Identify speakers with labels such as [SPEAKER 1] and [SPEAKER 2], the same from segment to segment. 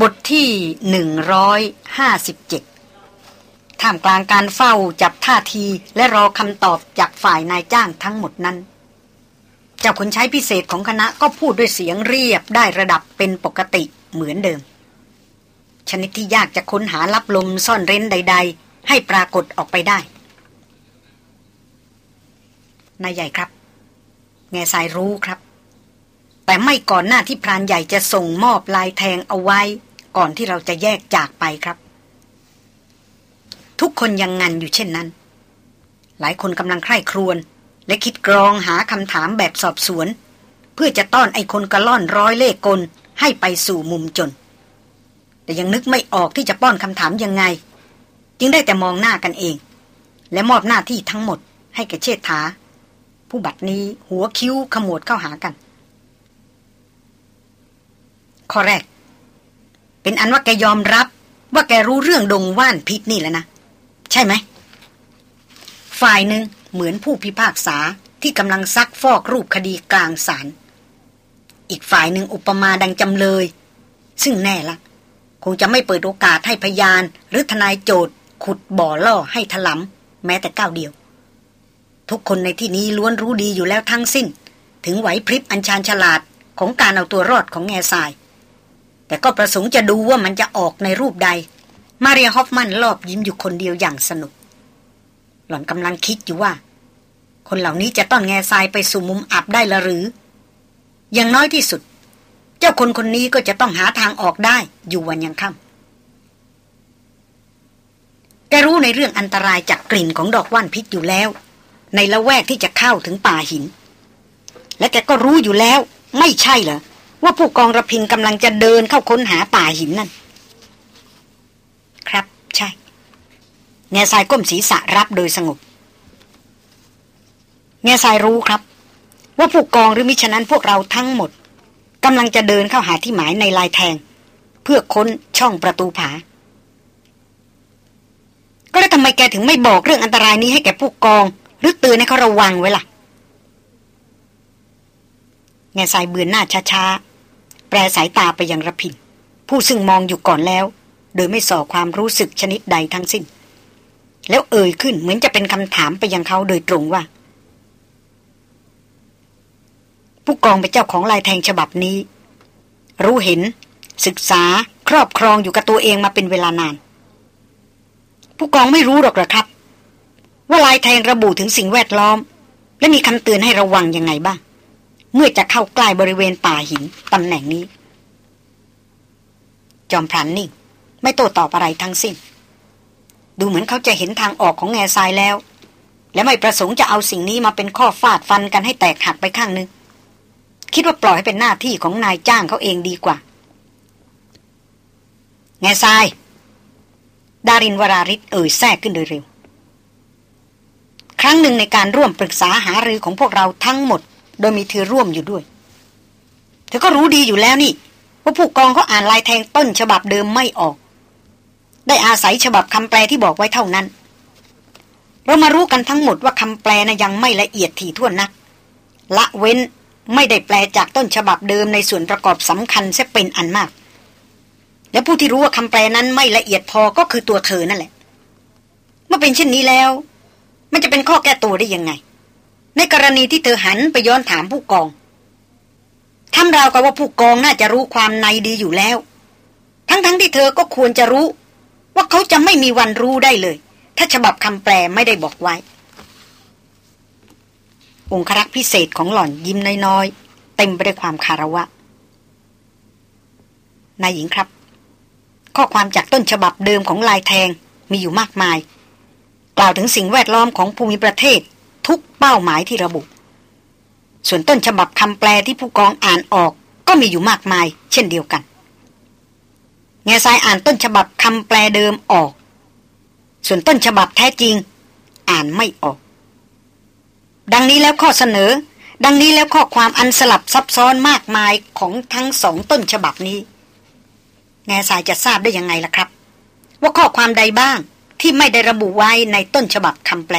[SPEAKER 1] บทที่หนึ่งร้อยห้าสิบเจ็ดท่ามกลางการเฝ้าจับท่าทีและรอคำตอบจากฝ่ายนายจ้างทั้งหมดนั้น เจ้าคนใช้พิเศษของคณะก็พูดด้วยเสียงเรียบได้ระดับเป็นปกติเหมือนเดิม ชนิดที่ยากจะค้นหาลับลมซ่อนเร้นใด ๆ ให้ปรากฏออกไปได้ นายใหญ่ครับ แง่สายรู้ครับ แต่ไม่ก่อนหน้าที่พรานใหญ่จะส่งมอบลายแทงเอาไว้ ก่อนที่เราจะแยกจากไปครับ ทุกคนยังงันอยู่เช่นนั้น หลายคนกำลังใคร่ครวญและคิดกรองหาคำถามแบบสอบสวน เพื่อจะต้อนไอ้คนกระล่อนร้อยเล่กลให้ไปสู่มุมจน แต่ยังนึกไม่ออกที่จะป้อนคำถามยังไง จึงได้แต่มองหน้ากันเอง และมอบหน้าที่ทั้งหมดให้แก่เชษฐา ผู้บัดนี้หัวคิ้วขมวดเข้าหากัน ข้อแรก เป็นอันว่าแกยอมรับ ว่าแกรู้เรื่องดงว่านพิษนี่แล้วนะ ใช่ไหม ฝ่ายหนึ่งเหมือนผู้พิพากษาที่กำลังซักฟอกรูปคดีกลางศาลอีกฝ่ายหนึ่งอุปมาดังจำเลย ซึ่งแน่ละ คงจะไม่เปิดโอกาสให้พยาน หรือทนายโจทย์ ขุดบ่อล่อให้ถลำแม้แต่ก้าวเดียว ทุกคนในที่นี้ล้วนรู้ดีอยู่แล้วทั้งสิ้น ถึงไหวพริบอัญชานฉลาดของการเอาตัวรอดของแง่ทราย แต่ก็ประสงค์จะดูว่ามันจะออกในรูปใด มาเรียฮอฟมันรอบยิ้มอยู่คนเดียวอย่างสนุก หล่อนกำลังคิดอยู่ว่า คนเหล่านี้จะต้อนแง่ทรายไปสู่มุมอับได้ละหรือ อย่างน้อยที่สุด เจ้าคนคนนี้ก็จะต้องหาทางออกได้อยู่วันยังค่ำแกรู้ในเรื่องอันตรายจากกลิ่นของดอกว่านพิษอยู่แล้ว ในละแวกที่จะเข้าถึงป่าหิน และแกก็รู้อยู่แล้ว ไม่ใช่เหรอ ว่าผู้กองระพินกำลังจะเดินเข้าค้นหาป่าหินนั่น ครับ ใช่แง่ทรายก้มศีรษะรับโดยสงบแง่ทรายรู้ครับ ว่าผู้กองหรือมิฉะนั้นพวกเราทั้งหมดกำลังจะเดินเข้าหาที่หมายในลายแทง เพื่อค้นช่องประตูผา ก็แล้วทำไมแกถึงไม่บอกเรื่องอันตรายนี้ให้แกผู้กอง หรือเตือนให้เขาระวังไว้ล่ะแง่ทรายเบือนหน้าช้าๆ ปรสายตาไปยังระพิน ผู้ซึ่งมองอยู่ก่อนแล้ว โดยไม่ส่อความรู้สึกชนิดใดทั้งสิ้น แล้วเอ่ยขึ้นเหมือนจะเป็นคำถามไปยังเขาโดยตรงว่า ผู้กองเป็นเจ้าของลายแทงฉบับนี้ รู้เห็น ศึกษาครอบครองอยู่กับตัวเองมาเป็นเวลานาน ผู้กองไม่รู้หรอกหรอครับ ว่าลายแทงระบุถึงสิ่งแวดล้อม และมีคำเตือนให้ระวังยังไงบ้าง เมื่อจะเข้าใกล้บริเวณป่าหินตำแหน่งนี้ จอมพลันนิ่ง ไม่โต้ตอบอะไรทั้งสิ้น ดูเหมือนเขาจะเห็นทางออกของแง่ทรายแล้ว และไม่ประสงค์จะเอาสิ่งนี้มาเป็นข้อฟาดฟันกันให้แตกหักไปข้างนึง คิดว่าปล่อยให้เป็นหน้าที่ของนายจ้างเขาเองดีกว่า แง่ทราย ดารินวราริศเอ่ยแทรกขึ้นโดยเร็ว ครั้งหนึ่งในการร่วมปรึกษาหารือของพวกเราทั้งหมด โดยมีเธอร่วมอยู่ด้วย เธอก็รู้ดีอยู่แล้วนี่ ว่าผู้กองเขาอ่านลายแทงต้นฉบับเดิมไม่ออก ได้อาศัยฉบับคำแปลที่บอกไว้เท่านั้น เรามารู้กันทั้งหมดว่าคำแปลนะยังไม่ละเอียดถี่ถ้วนนัก ละเว้นไม่ได้แปลจากต้นฉบับเดิมในส่วนประกอบสำคัญเสเป็นอันมาก และผู้ที่รู้ว่าคำแปลนั้นไม่ละเอียดพอก็คือตัวเธอนั่นแหละ เมื่อเป็นเช่นนี้แล้ว มันจะเป็นข้อแก้ตัวได้ยังไง ในกรณีที่เธอหันไปย้อนถามผู้กองทำราวกับว่าผู้กองน่าจะรู้ความในดีอยู่แล้ว ทั้งๆทที่เธอก็ควรจะรู้ ว่าเขาจะไม่มีวันรู้ได้เลย ถ้าฉบับคำแปลไม่ได้บอกไว้ องครักษ์พิเศษของหล่อนยิ้มน้อยๆ เต็มไปด้วยความคาระวะนายหญิงครับ ข้อความจากต้นฉบับเดิมของลายแทงมีอยู่มากมาย กล่าวถึงสิ่งแวดล้อมของภูมิประเทศ ทุกเป้าหมายที่ระบุ ส่วนต้นฉบับคำแปลที่ผู้กองอ่านออกก็มีอยู่มากมาย เช่นเดียวกันแง่ทรายอ่านต้นฉบับคำแปลเดิมออก ส่วนต้นฉบับแท้จริง อ่านไม่ออก ดังนี้แล้วข้อเสนอ ดังนี้แล้วข้อความอันสลับซับซ้อนมากมายของทั้งสองต้นฉบับนี้ แง่ทรายจะทราบได้ยังไงล่ะครับ ว่าข้อความใดบ้างที่ไม่ได้ระบุไว้ในต้นฉบับคำแปล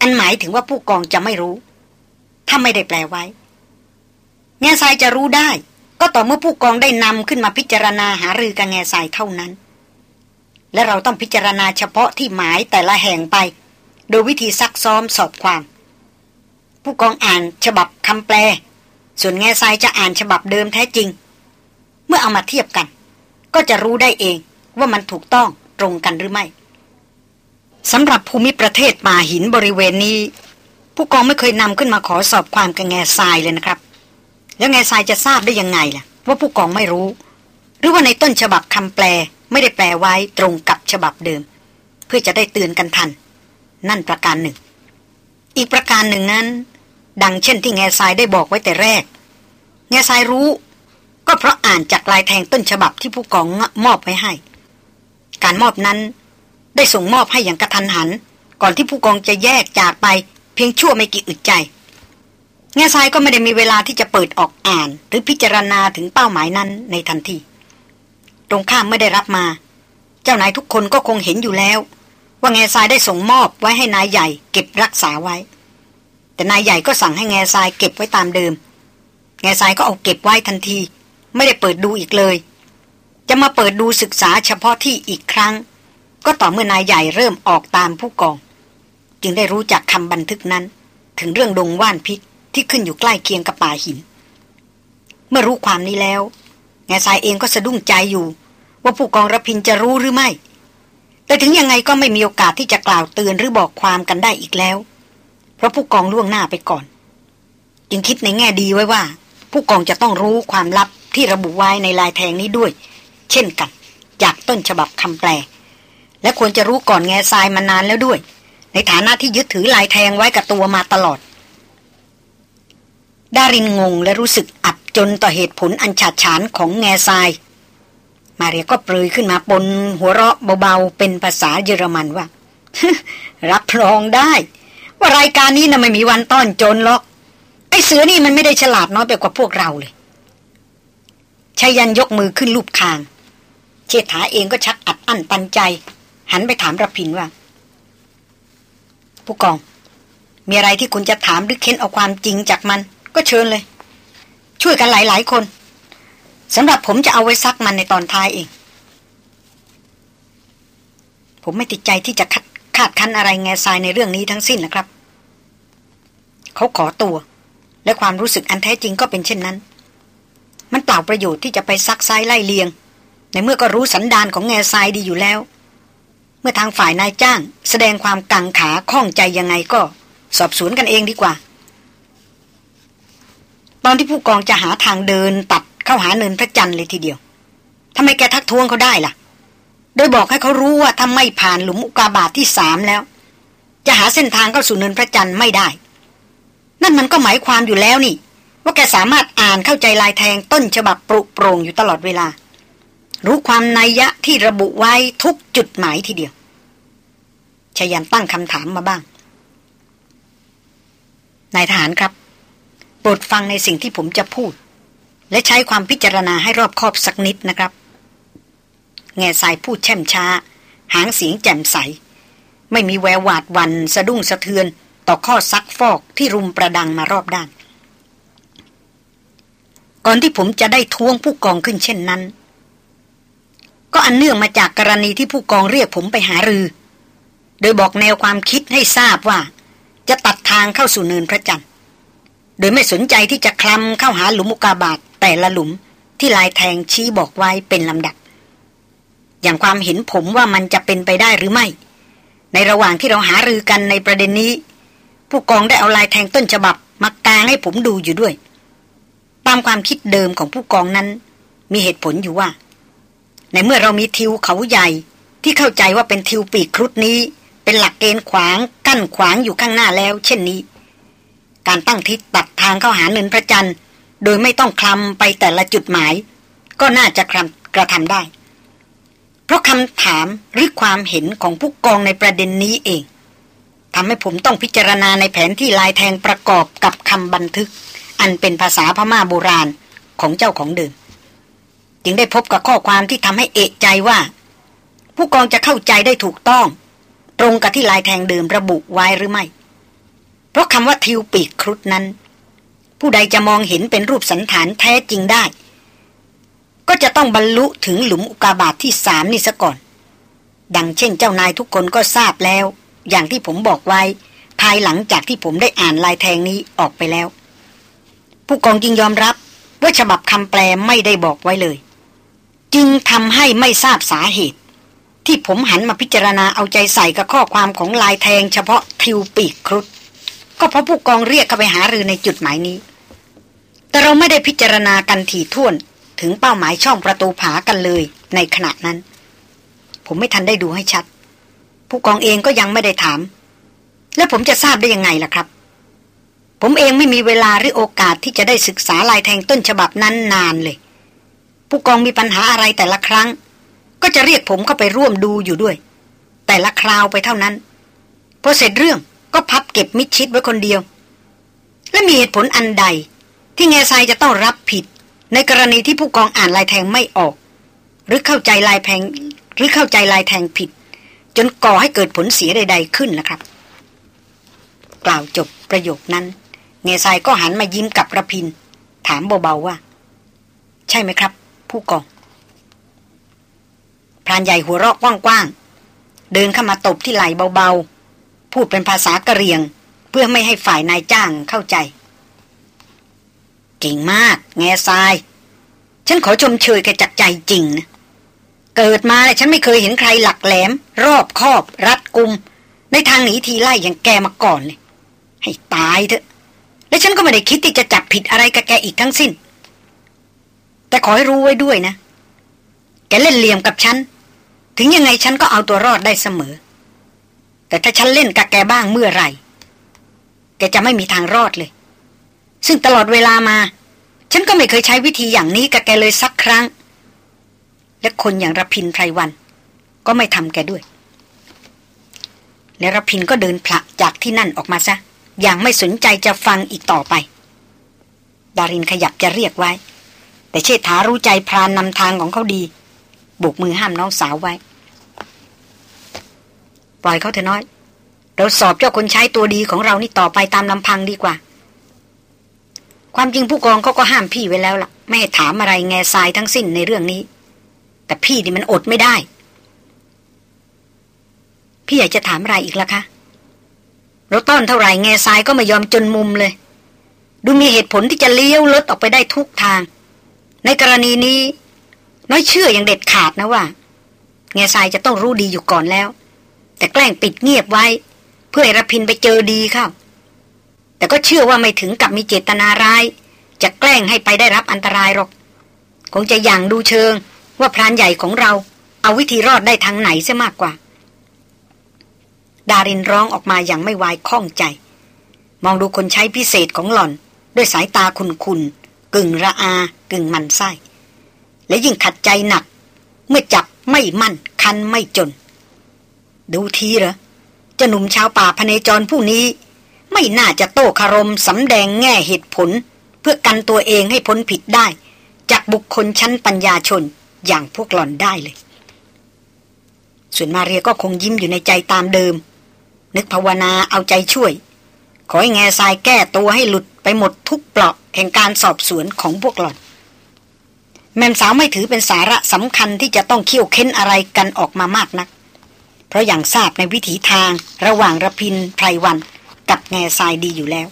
[SPEAKER 1] อันหมายถึงว่าผู้กองจะไม่รู้ ถ้าไม่ได้แปลไว้แง่ทรายจะรู้ได้ ก็ต่อเมื่อผู้กองได้นำขึ้นมาพิจารณาหารือกันแง่สายเท่านั้น และเราต้องพิจารณาเฉพาะที่หมายแต่ละแห่งไป โดยวิธีซักซ้อมสอบความ ผู้กองอ่านฉบับคำแปล ส่วนแง่ทรายจะอ่านฉบับเดิมแท้จริง เมื่อเอามาเทียบกัน ก็จะรู้ได้เองว่ามันถูกต้องตรงกันหรือไม่ สำหรับภูมิประเทศป่าหินบริเวณนี้ ผู้กองไม่เคยนำขึ้นมาขอสอบความกับแง่ทรายเลยนะครับ แล้วแง่ทรายจะทราบได้ยังไงล่ะ ว่าผู้กองไม่รู้ หรือว่าในต้นฉบับคำแปลไม่ได้แปลไว้ตรงกับฉบับเดิม เพื่อจะได้เตือนกันทัน นั่นประการหนึ่ง อีกประการหนึ่งนั้น ดังเช่นที่แง่ทรายได้บอกไว้แต่แรก แง่ทรายรู้ ก็เพราะอ่านจากลายแทงต้นฉบับที่ผู้กองมอบไว้ให้ การมอบนั้น ได้ส่งมอบให้อย่างกระทันหัน ก่อนที่ผู้กองจะแยกจากไป เพียงชั่วไม่กี่อึดใจ แง่ทรายก็ไม่ได้มีเวลาที่จะเปิดออกอ่าน หรือพิจารณาถึงเป้าหมายนั้นในทันที ตรงข้ามไม่ได้รับมา เจ้านายทุกคนก็คงเห็นอยู่แล้ว ว่าแง่ทรายได้ส่งมอบไว้ให้นายใหญ่ เก็บรักษาไว้ แต่นายใหญ่ก็สั่งให้แง่ทรายเก็บไว้ตามเดิม แง่ทรายก็เอาเก็บไว้ทันที ไม่ได้เปิดดูอีกเลย จะมาเปิดดูศึกษาเฉพาะที่อีกครั้ง ก็ต่อเมื่อนายใหญ่เริ่มออกตามผู้กอง จึงได้รู้จักคำบันทึกนั้น ถึงเรื่องดงว่านพิษที่ขึ้นอยู่ใกล้เคียงกับป่าหิน เมื่อรู้ความนี้แล้วแง่ทรายเองก็สะดุ้งใจอยู่ ว่าผู้กองระพินจะรู้หรือไม่ แต่ถึงยังไงก็ไม่มีโอกาสที่จะกล่าวเตือนหรือบอกความกันได้อีกแล้ว เพราะผู้กองล่วงหน้าไปก่อน จึงคิดในแง่ดีไว้ว่า ผู้กองจะต้องรู้ความลับที่ระบุไว้ในลายแทงนี้ด้วย เช่นกัน จากต้นฉบับคำแปล และควรจะรู้ก่อนแง่ทรายมานานแล้วด้วย ในฐานะที่ยึดถือลายแทงไว้กับตัวมาตลอด ดารินงงและรู้สึกอับจนต่อเหตุผลอันฉาดฉานของแง่ทราย มาเรียก็เปรยขึ้นมาปนหัวเราะเบาๆ เป็นภาษาเยอรมันว่า รับรองได้ ว่ารายการนี้นะ่ะไม่มีวันต้อนจนหรอก ไอ้เสือนี่มันไม่ได้ฉลาดน้อยไปกว่าพวกเราเลยชายันยกมือขึ้นลูบคาง เชษฐาเองก็ชักอัดอั้นปันใจ หันไปถามระพินว่า ผู้กอง มีอะไรที่คุณจะถามหรือเค้นเอาความจริงจากมัน ก็เชิญเลย ช่วยกันหลาย ๆ คนสำหรับผมจะเอาไว้ซักมันในตอนท้ายเอง ผมไม่ติดใจที่จะคาดคันอะไรแง่ทรายในเรื่องนี้ทั้งสิ้นนะครับ เขาขอตัว และความรู้สึกอันแท้จริงก็เป็นเช่นนั้น มันเปล่าประโยชน์ที่จะไปซักไซไล่เลียง ในเมื่อก็รู้สันดานของแง่ทรายดีอยู่แล้ว มื่อทางฝ่ายนายจ้าง แสดงความกังขาข้องใจยังไงก็ สอบสวนกันเองดีกว่า ตอนที่ผู้กองจะหาทางเดินตัดเข้าหาเนินพระจันทร์เลยทีเดียวทำไมแกทักท้วงเขาได้ล่ะ โดยบอกให้เขารู้ว่าถ้าไม่ผ่านหลุมอุกาบาทที่สามแล้ว จะหาเส้นทางเข้าสู่เนินพระจันทร์ไม่ได้ นั่นมันก็หมายความอยู่แล้วนี่ ว่าแกสามารถอ่านเข้าใจลายแทงต้นฉบับปรุโปร่งอยู่ตลอดเวลา รู้ความนัยยะที่ระบุไว้ทุกจุดหมายทีเดียว ชยันตั้งคำถามมาบ้าง นายทหารครับ โปรดฟังในสิ่งที่ผมจะพูด และใช้ความพิจารณาให้รอบคอบสักนิดนะครับ แง่สายพูดแช่มช้า หางเสียงแจ่มใส ไม่มีแววหวาดวันสะดุ้งสะเทือนต่อข้อซักฟอกที่รุมประดังมารอบด้าน ก่อนที่ผมจะได้ท้วงผู้กองขึ้นเช่นนั้น ก็อันเนื่องมาจากกรณีที่ผู้กองเรียกผมไปหารือ โดยบอกแนวความคิดให้ทราบว่า จะตัดทางเข้าสู่เนินพระจันทร์ โดยไม่สนใจที่จะคลำเข้าหาหลุมอุกาบาตแต่ละหลุมที่ลายแทงชี้บอกไว้เป็นลำดับ อย่างความเห็นผมว่ามันจะเป็นไปได้หรือไม่ ในระหว่างที่เราหารือกันในประเด็นนี้ ผู้กองได้เอาลายแทงต้นฉบับมากางให้ผมดูอยู่ด้วย ตามความคิดเดิมของผู้กองนั้น มีเหตุผลอยู่ว่า ในเมื่อเรามีทิวเขาใหญ่ที่เข้าใจว่าเป็นทิวปีกครุฑนี้ เป็นหลักเกณฑ์ขวางกั้นขวางอยู่ข้างหน้าแล้ว เช่นนี้ การตั้งทิศตัดทางเข้าหาเนินพระจันทร์ โดยไม่ต้องคลำไปแต่ละจุดหมาย ก็น่าจะกระทำได้ เพราะคำถามหรือความเห็นของผู้กองในประเด็นนี้เองทำให้ผมต้องพิจารณาในแผนที่ลายแทงประกอบกับคำบันทึก อันเป็นภาษาพม่าโบราณของเจ้าของเดิมจึงได้พบกับข้อความที่ทำให้เอกใจว่า ผู้กองจะเข้าใจได้ถูกต้อง ตรงกับที่ลายแทงเดิมระบุไว้หรือไม่ เพราะคำว่าทิวปีกครุฑนั้น ผู้ใดจะมองเห็นเป็นรูปสันฐานแท้จริงได้ ก็จะต้องบรรลุถึงหลุมอุกาบาตทที่สามนี่ซะก่อน ดังเช่นเจ้านายทุกคนก็ทราบแล้ว อย่างที่ผมบอกไว้ ภายหลังจากที่ผมได้อ่านลายแทงนี้ออกไปแล้ว ผู้กองจึงยอมรับว่าฉบับคำแปลไม่ได้บอกไว้เลย จึงทำให้ไม่ทราบสาเหตุ ที่ผมหันมาพิจารณาเอาใจใส่กับข้อความของลายแทงเฉพาะทิวปีกครุฑก็เพราะผู้กองเรียกเข้าไปหารือในจุดหมายนี้ แต่เราไม่ได้พิจารณากันถี่ถ้วนถึงเป้าหมายช่องประตูผากันเลยในขณะนั้น ผมไม่ทันได้ดูให้ชัด ผู้กองเองก็ยังไม่ได้ถาม แล้วผมจะทราบได้ยังไงล่ะครับ ผมเองไม่มีเวลาหรือโอกาสที่จะได้ศึกษาลายแทงต้นฉบับนั้นนานเลย ผู้กองมีปัญหาอะไรแต่ละครั้ง ก็จะเรียกผมเข้าไปร่วมดูอยู่ด้วย แต่ละคราวไปเท่านั้นพอเสร็จเรื่องก็พับเก็บมิดชิดไว้คนเดียว และมีเหตุผลอันใด ที่แง่ทรายจะต้องรับผิด ในกรณีที่ผู้กองอ่านลายแทงไม่ออก หรือเข้าใจลายแทงหรือเข้าใจลายแทงผิด จนก่อให้เกิดผลเสียใด ๆขึ้นนะครับ กล่าวจบประโยคนั้นเงซายก็หันมายิ้มกับระพิน ถามเบาๆว่า ใช่ไหมครับ ผู้กอง พรานใหญ่หัวเราะกว้างๆ เดินเข้ามาตบที่ไหล่เบาๆ พูดเป็นภาษากะเรียง เพื่อไม่ให้ฝ่ายนายจ้างเข้าใจ เก่งมาก แง่ทราย ฉันขอชมเชยแกจากใจจริงนะ เกิดมาฉันไม่เคยเห็นใครหลักแหลม รอบคอบ รัดกุม ในทางหนีทีไล่อย่างแกมาก่อนเลย ให้ตายเถอะ และฉันก็ไม่ได้คิดที่จะจับผิดอะไรกับแกอีกทั้งสิ้น แต่ขอให้รู้ไว้ด้วยนะ แกเล่นเหลี่ยมกับฉัน ถึงยังไงฉันก็เอาตัวรอดได้เสมอ แต่ถ้าฉันเล่นกับแกบ้างเมื่อไหร่ แกจะไม่มีทางรอดเลย ซึ่งตลอดเวลามา ฉันก็ไม่เคยใช้วิธีอย่างนี้กับแกเลยสักครั้ง และคนอย่างรพินไพรวัน ก็ไม่ทำแกด้วย และรพินก็เดินผละจากที่นั่นออกมาซะ อย่างไม่สนใจจะฟังอีกต่อไป ดารินขยับจะเรียกไว้ แต่เชษฐารู้ใจพรานนำทางของเขาดี บุกมือห้ามน้องสาวไว้ ปล่อยเขาเถอะน้อย เราสอบเจ้าคนใช้ตัวดีของเรานี่ต่อไปตามลำพังดีกว่า ความจริงผู้กองเขาก็ห้ามพี่ไว้แล้วล่ะ ไม่ให้ถามอะไรแง่ทรายทั้งสิ้นในเรื่องนี้ แต่พี่นี่มันอดไม่ได้ พี่อยากจะถามอะไรอีกล่ะคะ เราต้อนเท่าไหร่แง่ทรายก็ไม่ยอมจนมุมเลย ดูมีเหตุผลที่จะเลี้ยวลดออกไปได้ทุกทาง ในกรณีนี้ น้อยเชื่ออย่างเด็ดขาดนะว่าแง่ทรายจะต้องรู้ดีอยู่ก่อนแล้ว แต่แกล้งปิดเงียบไว้ เพื่อให้รพินไปเจอดีเข้าแต่ก็เชื่อว่าไม่ถึงกับมีเจตนาร้าย จะแกล้งให้ไปได้รับอันตรายหรอก คงจะอย่างดูเชิง ว่าพรานใหญ่ของเรา เอาวิธีรอดได้ทางไหนเสียมากกว่า ดารินร้องออกมาอย่างไม่วายข้องใจ มองดูคนใช้พิเศษของหล่อน ด้วยสายตาคุนคุนกึ่งระอา กึ่งมันไส้ และยิ่งขัดใจหนัก เมื่อจับไม่มั่น คันไม่จน ดูทีเหรอจะหนุ่มชาวป่าพเนจรผู้นี้ ไม่น่าจะโต้คารมสำแดงแง่เหตุผล เพื่อกันตัวเองให้พ้นผิดได้ จากบุคคลชั้นปัญญาชนอย่างพวกหล่อนได้เลย ส่วนมาเรียก็คงยิ้มอยู่ในใจตามเดิม นึกภาวนาเอาใจช่วย ขอให้แง่ทรายแก้ตัวให้หลุดไปหมดทุกเปลาะแห่งการสอบสวนของพวกหล่อน แม่สาวไม่ถือเป็นสาระสำคัญที่จะต้องเคี่ยวเค้นอะไรกันออกมามากนัก เพราะอย่างทราบในวิถีทางระหว่างระพินไพรวัน กับแง่ทรายดีอยู่แล้ว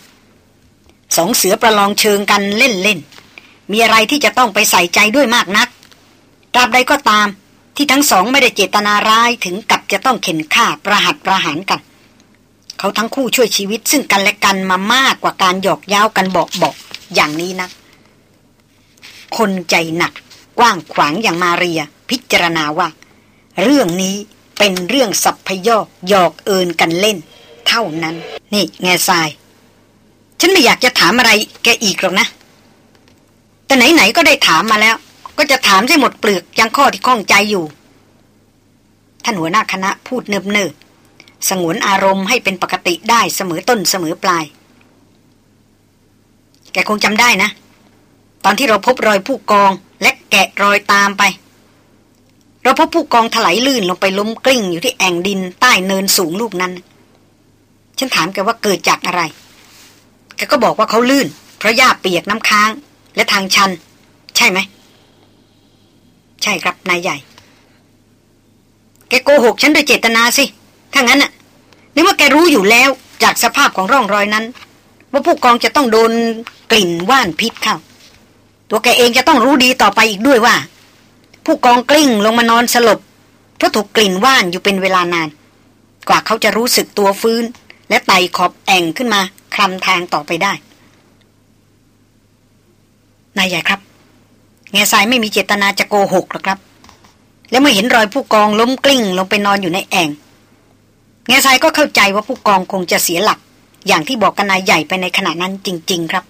[SPEAKER 1] สองเสือประลองเชิงกันเล่นๆมีอะไรที่จะต้องไปใส่ใจด้วยมากนักตราบใดก็ตามที่ทั้งสองไม่ได้เจตนาร้ายถึงกับจะต้องเข็นฆ่าประหัตประหารกัน เขาทั้งคู่ช่วยชีวิตซึ่งกันและกันมามากกว่าการหยอกย้ากันบอกบอกอย่างนี้นะ คนใจหนัก กว้างขวางอย่างมาเรีย พิจารณาว่า เรื่องนี้เป็นเรื่องสัพพยอกหยอกเอินกันเล่น เท่านั้น นี่แง่ทราย ฉันไม่อยากจะถามอะไรแกอีกหรอกนะ แต่ไหนๆก็ได้ถามมาแล้ว ก็จะถามให้หมดเปลือกยังข้อที่ข้องใจอยู่ท่านหัวหน้าคณะพูดเนิบๆสงวนอารมณ์ให้เป็นปกติได้เสมอต้นเสมอปลาย แกคงจำได้นะ ตอนที่เราพบรอยผู้กองและแกะรอยตามไป เราพบผู้กองถลายลื่นลงไปล้มกลิ้งอยู่ที่แอ่งดินใต้เนินสูงลูกนั้น ฉันถามแกว่าเกิดจากอะไร แกก็บอกว่าเขาลื่น เพราะหญ้าเปียกน้ำค้าง และทางชัน ใช่ไหม ใช่ครับนายใหญ่ แกโกหกฉันโดยเจตนาสิ ถ้างั้นน่ะนึกว่าแกรู้อยู่แล้วจากสภาพของร่องรอยนั้น ว่าผู้กองจะต้องโดนกลิ่นว่านพิษเข้า ตัวแกเองจะต้องรู้ดีต่อไปอีกด้วยว่า ผู้กองกลิ้งลงมานอนสลบเพราะถูกกลิ่นว่านอยู่เป็นเวลานาน กว่าเขาจะรู้สึกตัวฟื้น และไต่ขอบแอ่งขึ้นมาคลำทางต่อไปได้นายใหญ่ครับ แง่ทรายไม่มีเจตนาจะโกหกหรอกครับ แล้วเมื่อเห็นรอยผู้กองล้มกลิ้งลงไปนอนอยู่ในแอ่ง แง่ทรายก็เข้าใจว่าผู้กองคงจะเสียหลัก อย่างที่บอกกันนายใหญ่ไปในขณะนั้นจริง ๆ ครับ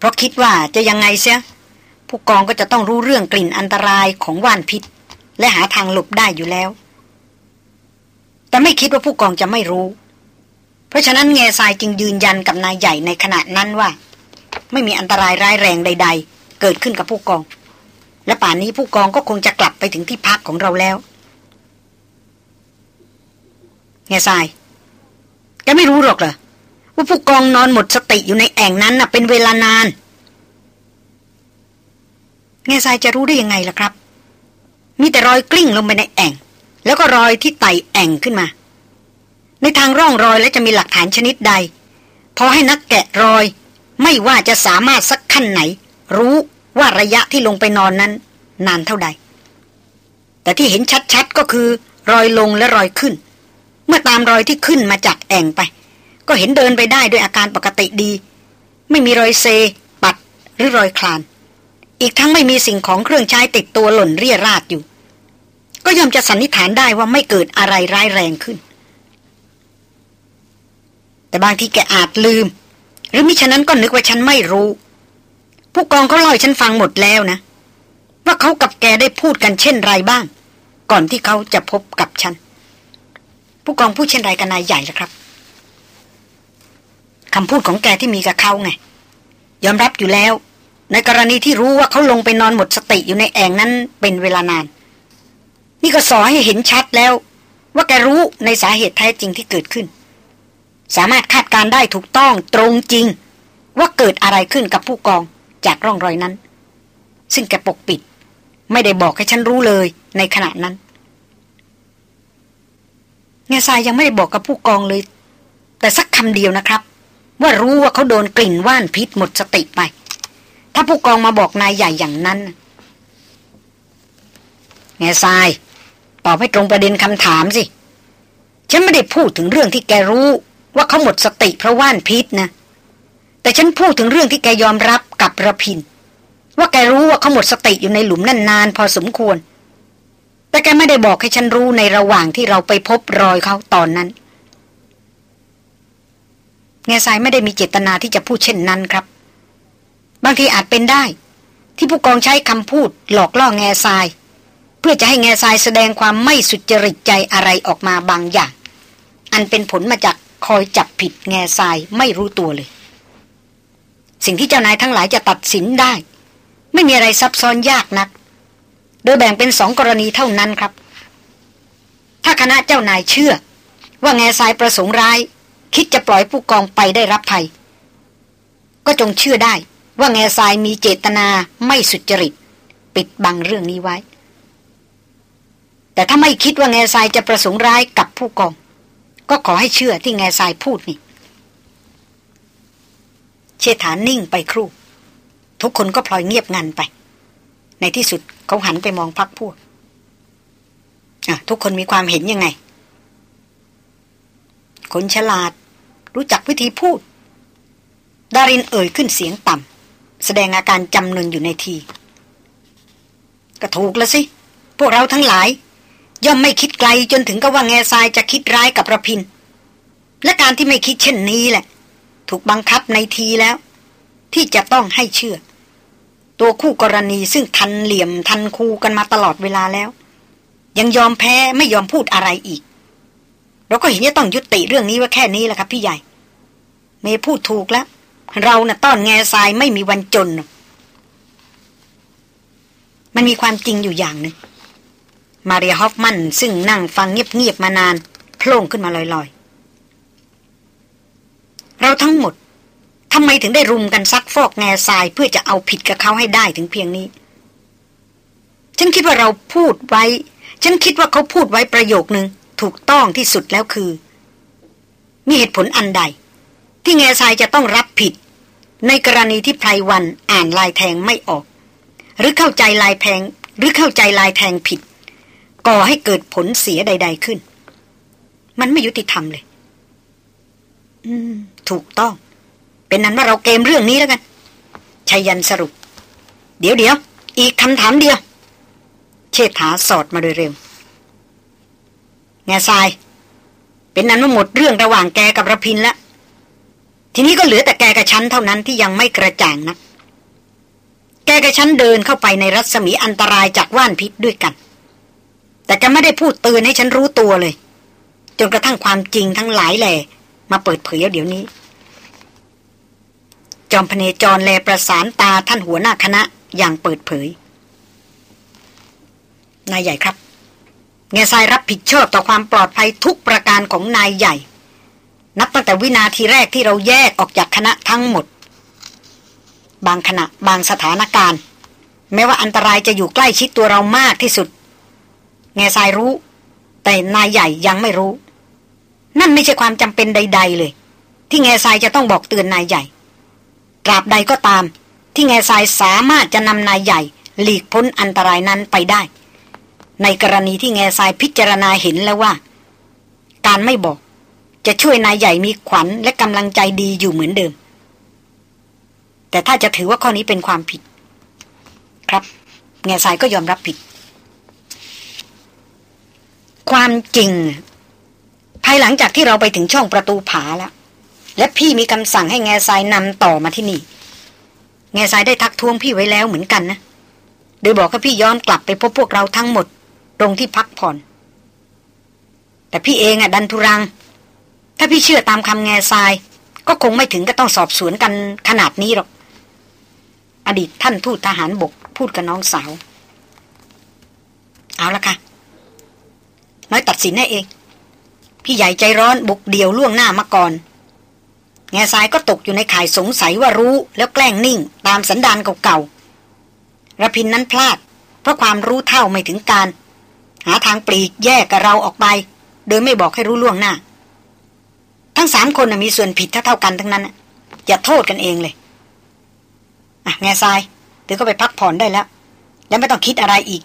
[SPEAKER 1] เพราะคิดว่าจะยังไงเสียผู้กองก็จะต้องรู้เรื่องกลิ่นอันตรายของว่านพิษ และหาทางหลบได้อยู่แล้ว แต่ไม่คิดว่าผู้กองจะไม่รู้ เพราะฉะนั้นแง่ทรายจึงยืนยันกับนายใหญ่ในขณะนั้นว่า ไม่มีอันตรายร้ายแรงใด ๆ เกิดขึ้นกับผู้กอง และป่านนี้ผู้กองก็คงจะกลับไปถึงที่พักของเราแล้วแง่ทรายแกไม่รู้หรอกเหรอ ว่าผู้กองนอนหมดสติอยู่ในแอ่งนั้นน่ะ เป็นเวลานานแง่ทรายจะรู้ได้ยังไงล่ะครับ มีแต่รอยกลิ้งลงไปในแอ่ง แล้วก็รอยที่ไต่แอ่งขึ้นมา ในทางร่องรอยและจะมีหลักฐานชนิดใดพอให้นักแกะรอย ไม่ว่าจะสามารถสักขั้นไหน รู้ว่าระยะที่ลงไปนอนนั้น นานเท่าใด แต่ที่เห็นชัดๆก็คือ รอยลงและรอยขึ้น เมื่อตามรอยที่ขึ้นมาจากแอ่งไป ก็เห็นเดินไปได้ด้วยอาการปกติดี ไม่มีรอยเซ ปัดหรือรอยคลาน อีกทั้งไม่มีสิ่งของเครื่องใช้ติดตัวหล่นเรี่ยราดอยู่ ก็ย่อมจะสันนิษฐานได้ว่าไม่เกิดอะไรร้ายแรงขึ้น แต่บางทีแกอาจลืม หรือมิฉะนั้นก็นึกว่าฉันไม่รู้ ผู้กองเขาเล่าให้ฉันฟังหมดแล้วนะ ว่าเขากับแกได้พูดกันเช่นไรบ้าง ก่อนที่เขาจะพบกับฉัน ผู้กองพูดเช่นไรกับนายใหญ่ละครับ คำพูดของแกที่มีกับเขาไง ยอมรับอยู่แล้ว ในกรณีที่รู้ว่าเขาลงไปนอนหมดสติอยู่ในแอ่งนั้นเป็นเวลานาน นี่ก็สอให้เห็นชัดแล้ว ว่าแกรู้ในสาเหตุแท้จริงที่เกิดขึ้น สามารถคาดการได้ถูกต้องตรงจริง ว่าเกิดอะไรขึ้นกับผู้กองจากร่องรอยนั้น ซึ่งแกปกปิด ไม่ได้บอกให้ฉันรู้เลยในขณะนั้นเงาทรายยังไม่ได้บอกกับผู้กองเลย แต่สักคำเดียวนะครับ ว่ารู้ว่าเขาโดนกลิ่นว่านพิษหมดสติไป ถ้าผู้กองมาบอกนายใหญ่อย่างนั้นแง่ทรายตอบให้ตรงประเด็นคำถามสิ ฉันไม่ได้พูดถึงเรื่องที่แกรู้ ว่าเขาหมดสติเพราะว่านพิษนะ แต่ฉันพูดถึงเรื่องที่แกยอมรับกับระพิน ว่าแกรู้ว่าเขาหมดสติอยู่ในหลุมนั่นนานพอสมควร แต่แกไม่ได้บอกให้ฉันรู้ในระหว่างที่เราไปพบรอยเขาตอนนั้น แง่ทรายไม่ได้มีเจตนาที่จะพูดเช่นนั้นครับ บางทีอาจเป็นได้ ที่ผู้กองใช้คำพูดหลอกล่อแง่ทราย เพื่อจะให้แง่ทรายแสดงความไม่สุจริตใจอะไรออกมาบางอย่าง อันเป็นผลมาจากคอยจับผิดแง่ทรายไม่รู้ตัวเลย สิ่งที่เจ้านายทั้งหลายจะตัดสินได้ ไม่มีอะไรซับซ้อนยากนัก โดยแบ่งเป็นสองกรณีเท่านั้นครับ ถ้าคณะเจ้านายเชื่อ ว่าแง่ทรายประสงค์ร้าย คิดจะปล่อยผู้กองไปได้รับภัย ก็จงเชื่อได้ว่าแง่ทรายมีเจตนาไม่สุจริต ปิดบังเรื่องนี้ไว้ แต่ถ้าไม่คิดว่าแง่ทรายจะประสงค์ร้ายกับผู้กอง ก็ขอให้เชื่อที่แง่ทรายพูดนี่ เชษฐานนิ่งไปครู่ ทุกคนก็พลอยเงียบงันไป ในที่สุดเขาหันไปมองพักพวกทุกคนมีความเห็นยังไง คนฉลาด รู้จักวิธีพูด ดารินเอ่ยขึ้นเสียงต่ำแสดงอาการจำนนอยู่ในทีก็ถูกแล้วสิ พวกเราทั้งหลาย ย่อมไม่คิดไกลจนถึงกับว่าแง่ทรายจะคิดร้ายกับระพิน และการที่ไม่คิดเช่นนี้แหละ ถูกบังคับในทีแล้ว ที่จะต้องให้เชื่อ ตัวคู่กรณีซึ่งทันเหลี่ยมทันคูกันมาตลอดเวลาแล้ว ยังยอมแพ้ไม่ยอมพูดอะไรอีก เราก็เห็นจะต้องยุติเรื่องนี้ว่าแค่นี้แหละครับพี่ใหญ่ เมย์พูดถูกแล้ว เรานะ่ะต้อนแง่ทรายไม่มีวันจน มันมีความจริงอยู่อย่างหนึ่งมาเรียฮอฟมันซึ่งนั่งฟังเงียบๆมานานโผล่ขึ้นมาลอยๆ เราทั้งหมดทำไมถึงได้รุมกันซักฟอกแง่ทรายเพื่อจะเอาผิดกับเขาให้ได้ถึงเพียงนี้ ฉันคิดว่าเราพูดไว้ ฉันคิดว่าเขาพูดไว้ประโยคนึง ถูกต้องที่สุดแล้วคือ มีเหตุผลอันใด ที่แง่ทรายจะต้องรับผิด ในกรณีที่ไพรวันอ่านลายแทงไม่ออก หรือเข้าใจลายแทงหรือเข้าใจลายแทงผิด ก่อให้เกิดผลเสียใด ๆขึ้น มันไม่ยุติธรรมเลย อืม ถูกต้อง เป็นนั้นว่าเราเกมเรื่องนี้แล้วกันชัยยันสรุป เดี๋ยวเดี๋ยวอีกคำถามเดียว เชษฐาสอดมาโดยเร็ว แง่ทราย เป็นนั้นว่าหมดเรื่องระหว่างแกกับระพินแล้วทีนี้ก็เหลือแต่แกกับฉันเท่านั้นที่ยังไม่กระจ่างนะแกกับฉันเดินเข้าไปในรัศมีอันตรายจากว่านพิษด้วยกัน แต่แกไม่ได้พูดเตือนให้ฉันรู้ตัวเลย จนกระทั่งความจริงทั้งหลายแหล่มาเปิดเผยเดี๋ยวนี้ จอมพเนจรแลประสานตาท่านหัวหน้าคณะอย่างเปิดเผย นายใหญ่ครับ แง่ทรายรับผิดชอบต่อความปลอดภัยทุกประการของนายใหญ่ นับตั้งแต่วินาทีแรกที่เราแยกออกจากคณะทั้งหมด บางขณะบางสถานการณ์ แม้ว่าอันตรายจะอยู่ใกล้ชิดตัวเรามากที่สุดแง่ทรายรู้ แต่นายใหญ่ยังไม่รู้ นั่นไม่ใช่ความจำเป็นใด ๆ เลย ที่แง่ทรายจะต้องบอกเตือนนายใหญ่ตราบใดก็ตาม ที่แง่ทรายสามารถจะนำนายใหญ่ หลีกพ้นอันตรายนั้นไปได้ ในกรณีที่แง่ทรายพิจารณาเห็นแล้วว่า การไม่บอก จะช่วยนายใหญ่มีขวัญและกำลังใจดีอยู่เหมือนเดิม แต่ถ้าจะถือว่าข้อนี้เป็นความผิด ครับ แง่ทรายก็ยอมรับผิด ความจริง ภายหลังจากที่เราไปถึงช่องประตูผาแล้ว และพี่มีคำสั่งให้แง่ทรายนำต่อมาที่นี่ แง่ทรายได้ทักท้วงพี่ไว้แล้วเหมือนกันนะโดยบอกให้พี่ย้อนกลับไปพบพวกเราทั้งหมด ตรงที่พักผ่อน แต่พี่เองอะดันทุรัง ถ้าพี่เชื่อตามคำแง่ทราย ก็คงไม่ถึงก็ต้องสอบสวนกันขนาดนี้หรอก อดีตท่านทูตทหารบกพูดกับน้องสาว เอาละค่ะ น้อยตัดสินให้เอง พี่ใหญ่ใจร้อนบุกเดี่ยวล่วงหน้ามาก่อนแง่ทรายก็ตกอยู่ในข่ายสงสัยว่ารู้แล้วแกล้งนิ่ง ตามสันดานเก่าๆระพินนั้นพลาด เพราะความรู้เท่าไม่ถึงการ หาทางปลีกแยกกับเราออกไป โดยไม่บอกให้รู้ล่วงหน้า ทั้งสามคนมีส่วนผิดเท่ากันทั้งนั้นอย่าโทษกันเองเลย อะแง่ทรายเธอก็ไปพักผ่อนได้แล้ว แล้วไม่ต้องคิดอะไรอีก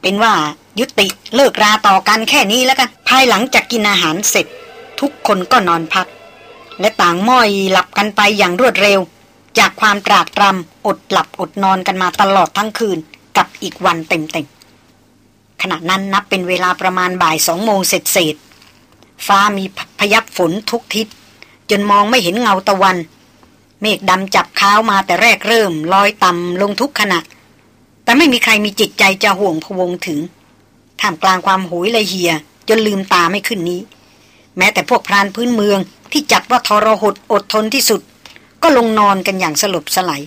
[SPEAKER 1] เป็นว่ายุติเลิกราต่อกันแค่นี้แล้วกัน ภายหลังจากกินอาหารเสร็จ ทุกคนก็นอนพัก และต่างม้อยหลับกันไปอย่างรวดเร็ว จากความตรากตรำอดหลับอดนอนกันมาตลอดทั้งคืนกับอีกวันเต็มๆ ขณะนั้นนับเป็นเวลาประมาณบ่ายสองโมงเสร็จเศษฟ้ามีพยับฝนทุกทิศ จนมองไม่เห็นเงาตะวัน เมฆดำจับข้าวมาแต่แรกเริ่ม ลอยต่ำลงทุกขณะ แต่ไม่มีใครมีจิตใจจะห่วงพวงถึงท่ามกลางความหุยละเหีย จนลืมตาไม่ขึ้นนี้ แม้แต่พวกพรานพื้นเมืองที่จัดว่าทรหดอดทนที่สุด ก็ลงนอนกันอย่างสลบสลาย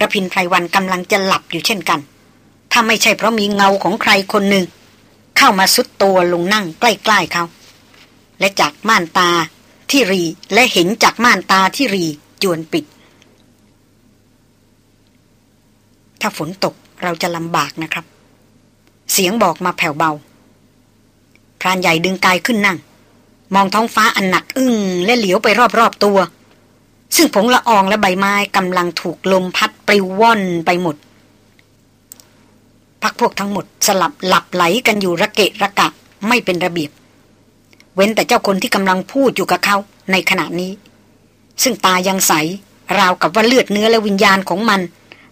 [SPEAKER 1] ระพินไพรวันกำลังจะหลับอยู่เช่นกัน ถ้าไม่ใช่เพราะมีเงาของใครคนหนึ่ง เข้ามาสุดตัวลงนั่งใกล้ๆเขา และจากม่านตาที่รีและเห็นจากม่านตาที่รีจวนปิด ถ้าฝนตกเราจะลำบากนะครับ เสียงบอกมาแผ่วเบาพรานใหญ่ดึงกายขึ้นนั่ง มองท้องฟ้าอันหนักอึ้งและเหลียวไปรอบๆตัว ซึ่งผงละอองและใบไม้กำลังถูกลมพัดปลิวว่อนไปหมด พักพวกทั้งหมดสลับหลับไหลกันอยู่ระเกะระกะไม่เป็นระเบียบ เว้นแต่เจ้าคนที่กำลังพูดอยู่กับเขาในขณะนี้ ซึ่งตายังใส ราวกับว่าเลือดเนื้อและวิญญาณของมัน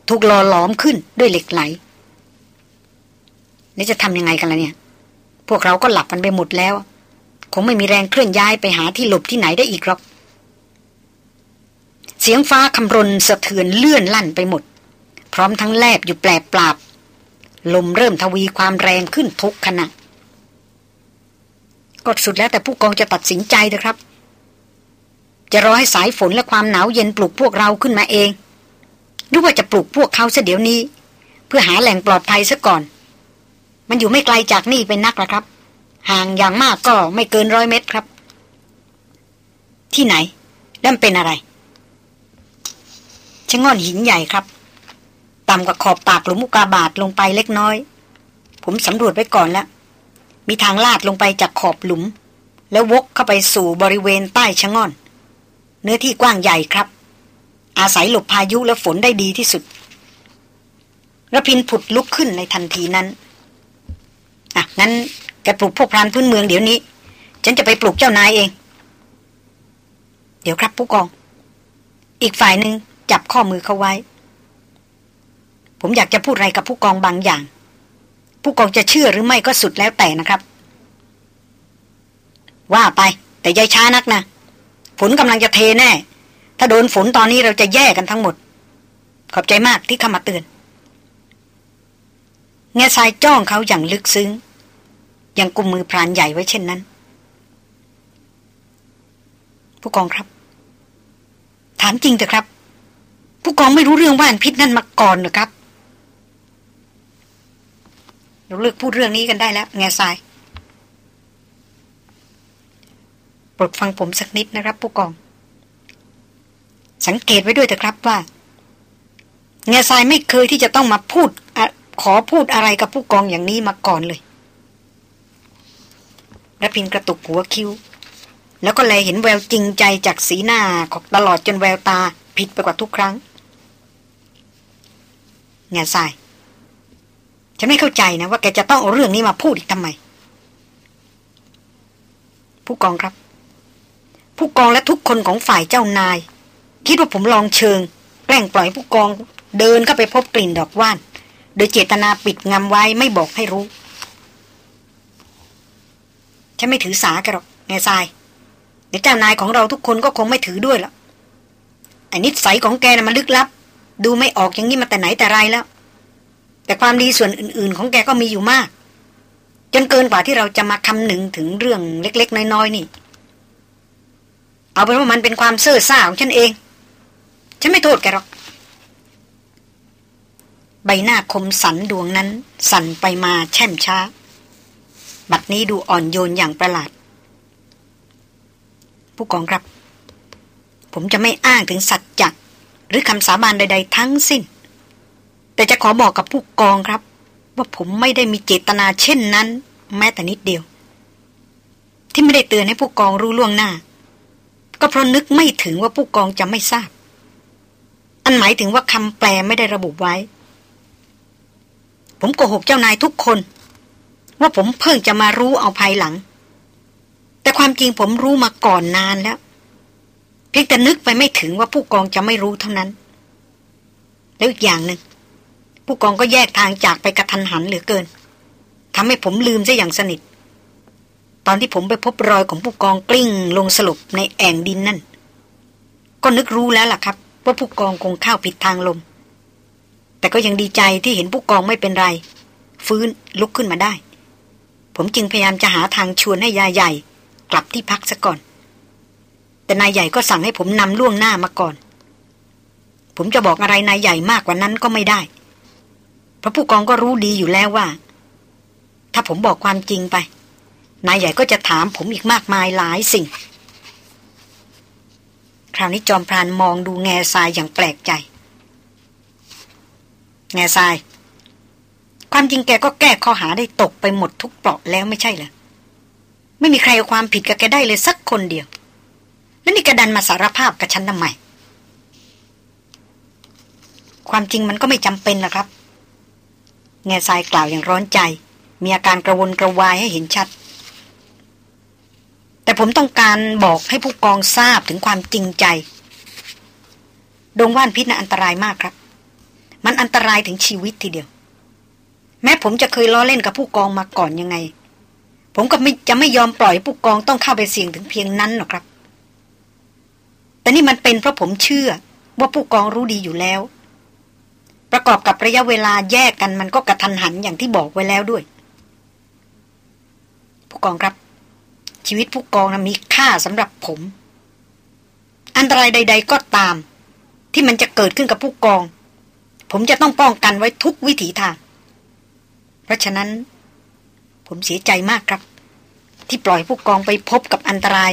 [SPEAKER 1] ถูกหล่อหลอมขึ้นด้วยเหล็กไหล นี่จะทำยังไงกันล่ะเนี่ย พวกเราก็หลับกันไปหมดแล้ว คงไม่มีแรงเคลื่อนย้ายไปหาที่หลบที่ไหนได้อีกหรอกเสียงฟ้าคำรนสะเทือนเลื่อนลั่นไปหมด พร้อมทั้งแลบอยู่แปลปราบ ลมเริ่มทวีความแรงขึ้นทุกขณะก็สุดแล้วแต่ผู้กองจะตัดสินใจนะครับ จะรอให้สายฝนและความหนาวเย็นปลุกพวกเราขึ้นมาเอง หรือว่าจะปลุกพวกเขาเสียเดี๋ยวนี้ เพื่อหาแหล่งปลอดภัยซะก่อน มันอยู่ไม่ไกลจากนี่เป็นนักละครับ ห่างอย่างมากก็ไม่เกินร้อยเมตรครับ ที่ไหนดั้มเป็นอะไรชะง่อนหินใหญ่ครับ ต่ำกว่าขอบปากหลุมมุกาบาทลงไปเล็กน้อย ผมสำรวจไว้ก่อนแล้ว มีทางลาดลงไปจากขอบหลุม แล้ววกเข้าไปสู่บริเวณใต้ชะง่อน เนื้อที่กว้างใหญ่ครับ อาศัยหลบพายุและฝนได้ดีที่สุดระพินผุดลุกขึ้นในทันทีนั้น อะ งั้นแกปลุกพวกพรานพื้นเมืองเดี๋ยวนี้ ฉันจะไปปลุกเจ้านายเอง เดี๋ยวครับผู้กอง อีกฝ่ายหนึ่งจับข้อมือเขาไว้ ผมอยากจะพูดอะไรกับผู้กองบางอย่าง ผู้กองจะเชื่อหรือไม่ก็สุดแล้วแต่นะครับ ว่าไป แต่ยายช้านักนะฝนกำลังจะเทแน่ ถ้าโดนฝนตอนนี้เราจะแย่กันทั้งหมด ขอบใจมากที่เข้ามาเตือนเงาทรายจ้องเขาอย่างลึกซึ้ง ยังกุมมือพรานใหญ่ไว้เช่นนั้น ผู้กองครับ ถามจริงเถอะครับ ผู้กองไม่รู้เรื่องว่านพิษนั่นมาก่อนหรือครับ เราเลิกพูดเรื่องนี้กันได้แล้วแง่ทรายโปรดฟังผมสักนิดนะครับ ผู้กอง สังเกตไว้ด้วยเถอะครับว่าแง่ทรายไม่เคยที่จะต้องมาพูดขอพูดอะไรกับผู้กองอย่างนี้มาก่อนเลยระพินกระตุกหัวคิ้ว แล้วก็แลยเห็นแววจริงใจจากสีหน้าของตลอดจนแววตาผิดไปกว่าทุกครั้งงาทราย ฉันไม่เข้าใจนะว่าแกจะต้องเอาเรื่องนี้มาพูดอีกทำไม ผู้กองครับ ผู้กองและทุกคนของฝ่ายเจ้านาย คิดว่าผมลองเชิง แกล้งปล่อยผู้กอง เดินเข้าไปพบกลิ่นดอกว่าน โดยเจตนาปิดงำไว้ไม่บอกให้รู้ ฉันไม่ถือสาแกหรอกแง่ทรายเดี๋ยวเจ้านายของเราทุกคนก็คงไม่ถือด้วยละไอ้นิสัยของแกนะ่ะมันลึกลับ ดูไม่ออกอย่างนี้มาแต่ไหนแต่ไรแล้ว แต่ความดีส่วนอื่น ๆ ของแกก็มีอยู่มาก จนเกินกว่าที่เราจะมาคำหนึ่งถึงเรื่องเล็ก ๆ น้อย ๆ นี่ เอาเป็นว่ามันเป็นความเซ่อซ่าของฉันเอง ฉันไม่โทษแกหรอก ใบหน้าคมสันดวงนั้น สั่นไปมาแช่มช้า บัดนี้ดูอ่อนโยนอย่างประหลาด ผู้กองครับ ผมจะไม่อ้างถึงสัจจะหรือคำสาบานใด ๆ ทั้งสิ้น แต่จะขอบอกกับผู้กองครับ ว่าผมไม่ได้มีเจตนาเช่นนั้น แม้แต่นิดเดียว ที่ไม่ได้เตือนให้ผู้กองรู้ล่วงหน้า ก็เพราะนึกไม่ถึงว่าผู้กองจะไม่ทราบ อันหมายถึงว่าคำแปลไม่ได้ระบุไว้ ผมโกหกเจ้านายทุกคน ว่าผมเพิ่งจะมารู้เอาภายหลัง แต่ความจริงผมรู้มาก่อนนานแล้วเพียงแต่นึกไปไม่ถึงว่าผู้กองจะไม่รู้เท่านั้น แล้วอีกอย่างหนึ่ง ผู้กองก็แยกทางจากไปกระทันหันเหลือเกินทำให้ผมลืมซะอย่างสนิท ตอนที่ผมไปพบรอยของผู้กองกลิ้งลงสลบในแอ่งดินนั่น ก็นึกรู้แล้วล่ะครับ ว่าผู้กองคงเข้าผิดทางลม แต่ก็ยังดีใจที่เห็นผู้กองไม่เป็นไร ฟื้นลุกขึ้นมาได้ ผมจึงพยายามจะหาทางชวนให้ยายใหญ่ กลับที่พักซะก่อน แต่นายใหญ่ก็สั่งให้ผมนำล่วงหน้ามาก่อน ผมจะบอกอะไรนายใหญ่มากกว่านั้นก็ไม่ได้ พระผู้กองก็รู้ดีอยู่แล้วว่า ถ้าผมบอกความจริงไป นายใหญ่ก็จะถามผมอีกมากมายหลายสิ่ง คราวนี้จอมพรานมองดูแง่ทรายอย่างแปลกใจ แง่ทราย ความจริงแกก็แก้ข้อหาได้ตกไปหมดทุกเปราะแล้วไม่ใช่เหรอไม่มีใครเอาความผิดกับแกได้เลยสักคนเดียว แล้วนี่กระดันมาสารภาพกับฉันทำไมความจริงมันก็ไม่จำเป็นนะครับ แง่ทรายกล่าวอย่างร้อนใจ มีอาการกระวนกระวายให้เห็นชัด แต่ผมต้องการบอกให้ผู้กองทราบถึงความจริงใจ ดงว่านพิษน่ะอันตรายมากครับ มันอันตรายถึงชีวิตทีเดียว แม้ผมจะเคยล้อเล่นกับผู้กองมาก่อนยังไง ผมก็ไม่จะไม่ยอมปล่อยผู้กองต้องเข้าไปเสี่ยงถึงเพียงนั้นหรอกครับ แต่นี่มันเป็นเพราะผมเชื่อว่าผู้กองรู้ดีอยู่แล้ว ประกอบกับระยะเวลาแยกกันมันก็กระทันหันอย่างที่บอกไว้แล้วด้วย ผู้กองครับ ชีวิตผู้กองนะมีค่าสำหรับผม อันตรายใด ๆ ก็ตาม ที่มันจะเกิดขึ้นกับผู้กอง ผมจะต้องป้องกันไว้ทุกวิถีทาง เพราะฉะนั้น ผมเสียใจมากครับ ที่ปล่อยผู้กองไปพบกับอันตราย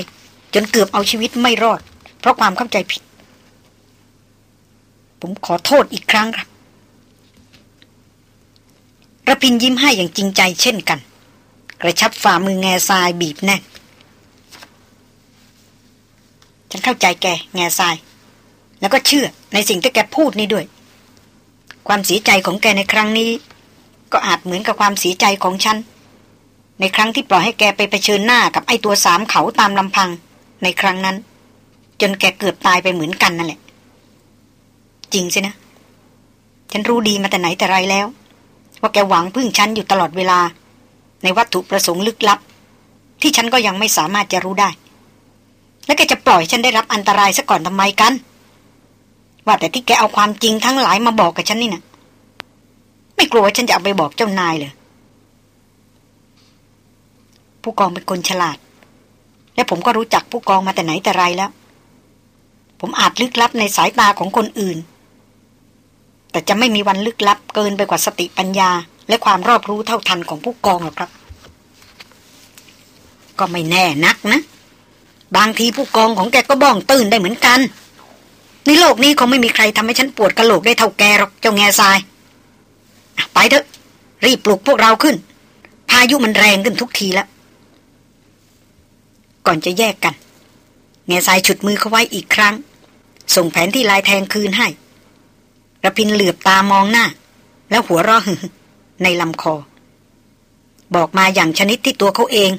[SPEAKER 1] จนเกือบเอาชีวิตไม่รอด เพราะความเข้าใจผิดผมขอโทษอีกครั้งครับ ระพินยิ้มให้อย่างจริงใจเช่นกัน กระชับฝ่ามือแง่ทรายบีบแน่นฉันเข้าใจแกแง่ทราย แล้วก็เชื่อในสิ่งที่แกพูดนี่ด้วย ความเสียใจของแกในครั้งนี้ ก็อาจเหมือนกับความเสียใจของฉัน ในครั้งที่ปล่อยให้แกไปเผชิญหน้ากับไอ้ตัวสามเขาตามลำพังในครั้งนั้น จนแกเกือบตายไปเหมือนกันนั่นแหละ จริงสินะ ฉันรู้ดีมาแต่ไหนแต่ไรแล้ว ว่าแกหวังพึ่งฉันอยู่ตลอดเวลา ในวัตถุประสงค์ลึกลับ ที่ฉันก็ยังไม่สามารถจะรู้ได้ แล้วแกจะปล่อยฉันได้รับอันตรายซะก่อนทำไมกัน ว่าแต่ที่แกเอาความจริงทั้งหลายมาบอกกับฉันนี่นะไม่กลัวฉันจะเอาไปบอกเจ้านายเลยผู้กองเป็นคนฉลาด และผมก็รู้จักผู้กองมาแต่ไหนแต่ไรแล้ว ผมอาจลึกลับในสายตาของคนอื่น แต่จะไม่มีวันลึกลับเกินไปกว่าสติปัญญา และความรอบรู้เท่าทันของผู้กองหรอกครับ ก็ไม่แน่นักนะ บางทีผู้กองของแกก็บ้องตื่นได้เหมือนกัน ในโลกนี้คงไม่มีใครทำให้ฉันปวดกระโหลกได้เท่าแกหรอกเจ้าแง่ทรายไปเถอะ รีบปลุกพวกเราขึ้น พายุมันแรงขึ้นทุกทีแล้ว ก่อนจะแยกกัน แง่ทรายฉุดมือเขาไว้อีกครั้ง ส่งแผนที่ลายแทงคืนให้ ระพินเหลือบตามองหน้า แล้วหัวเราะในลำคอ บอกมาอย่างชนิดที่ตัวเขาเอง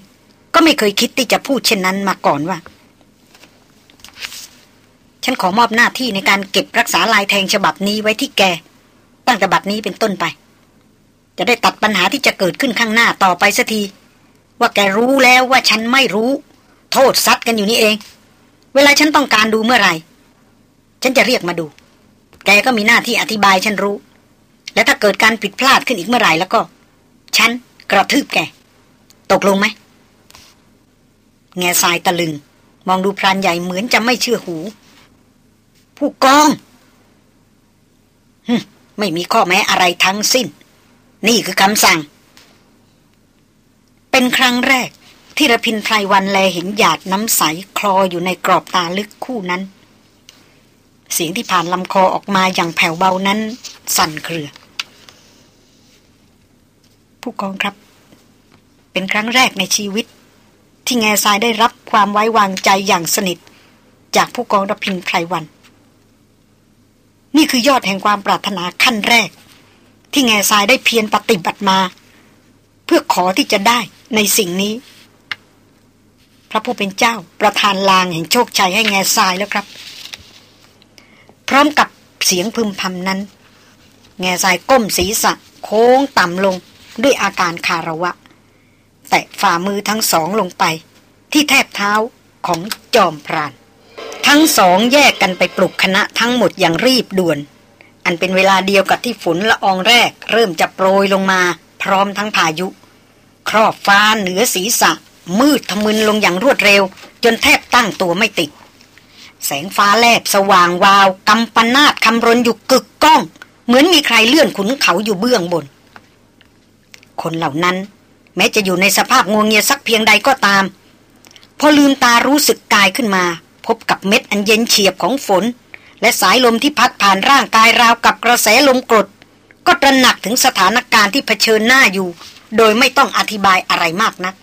[SPEAKER 1] ก็ไม่เคยคิดที่จะพูดเช่นนั้นมาก่อนว่า ฉันขอมอบหน้าที่ในการเก็บรักษาลายแทงฉบับนี้ไว้ที่แก ตั้งแต่บัดนี้เป็นต้นไป จะได้ตัดปัญหาที่จะเกิดขึ้นข้างหน้าต่อไปสักที ว่าแกรู้แล้วว่าฉันไม่รู้ โทษซัดกันอยู่นี่เอง เวลาฉันต้องการดูเมื่อไหร่ ฉันจะเรียกมาดู แกก็มีหน้าที่อธิบายฉันรู้ และถ้าเกิดการผิดพลาดขึ้นอีกเมื่อไหร่แล้วก็ ฉันกระทืบแก ตกลงไหม แง่ทรายตะลึง มองดูพรานใหญ่เหมือนจะไม่เชื่อหู ผู้กองไม่มีข้อแม้อะไรทั้งสิ้น นี่คือคำสั่ง เป็นครั้งแรกที่ระพินไพรวันแลเห็นหยาดน้ำใสคลออยู่ในกรอบตาลึกคู่นั้น เสียงที่ผ่านลำคอออกมาอย่างแผ่วเบานั้น สั่นเครือ ผู้กองครับ เป็นครั้งแรกในชีวิต ที่แง่ทรายได้รับความไว้วางใจอย่างสนิท จากผู้กองรพินไพรวัน นี่คือยอดแห่งความปรารถนาขั้นแรก ที่แง่ทรายได้เพียรปฏิบัติมา เพื่อขอที่จะได้ในสิ่งนี้พระผู้เป็นเจ้าประทานลางแห่งโชคชัยให้แง่ทรายแล้วครับ พร้อมกับเสียงพึมพำนั้น แง่ทรายก้มศีรษะ โค้งต่ำลงด้วยอาการคาระวะ แตะฝ่ามือทั้งสองลงไป ที่แทบเท้าของจอมพราน ทั้งสองแยกกันไปปลุกคณะทั้งหมดอย่างรีบด่วน อันเป็นเวลาเดียวกับที่ฝนละอองแรก เริ่มจะโปรยลงมา พร้อมทั้งพายุ ครอบฟ้าเหนือศีรษะ มืดทะมึนลงอย่างรวดเร็ว จนแทบตั้งตัวไม่ติด แสงฟ้าแลบสว่างวาวกำปนาดคำรนอยู่กึกก้อง เหมือนมีใครเลื่อนขุนเขาอยู่เบื้องบน คนเหล่านั้น แม้จะอยู่ในสภาพงวงเงียสักเพียงใดก็ตาม พอลืมตารู้สึกกายขึ้นมา พบกับเม็ดอันเย็นเฉียบของฝน และสายลมที่พัดผ่านร่างกายราวกับกระแสลมกรด ก็ตระหนักถึงสถานการณ์ที่เผชิญหน้าอยู่ โดยไม่ต้องอธิบายอะไรมากนัก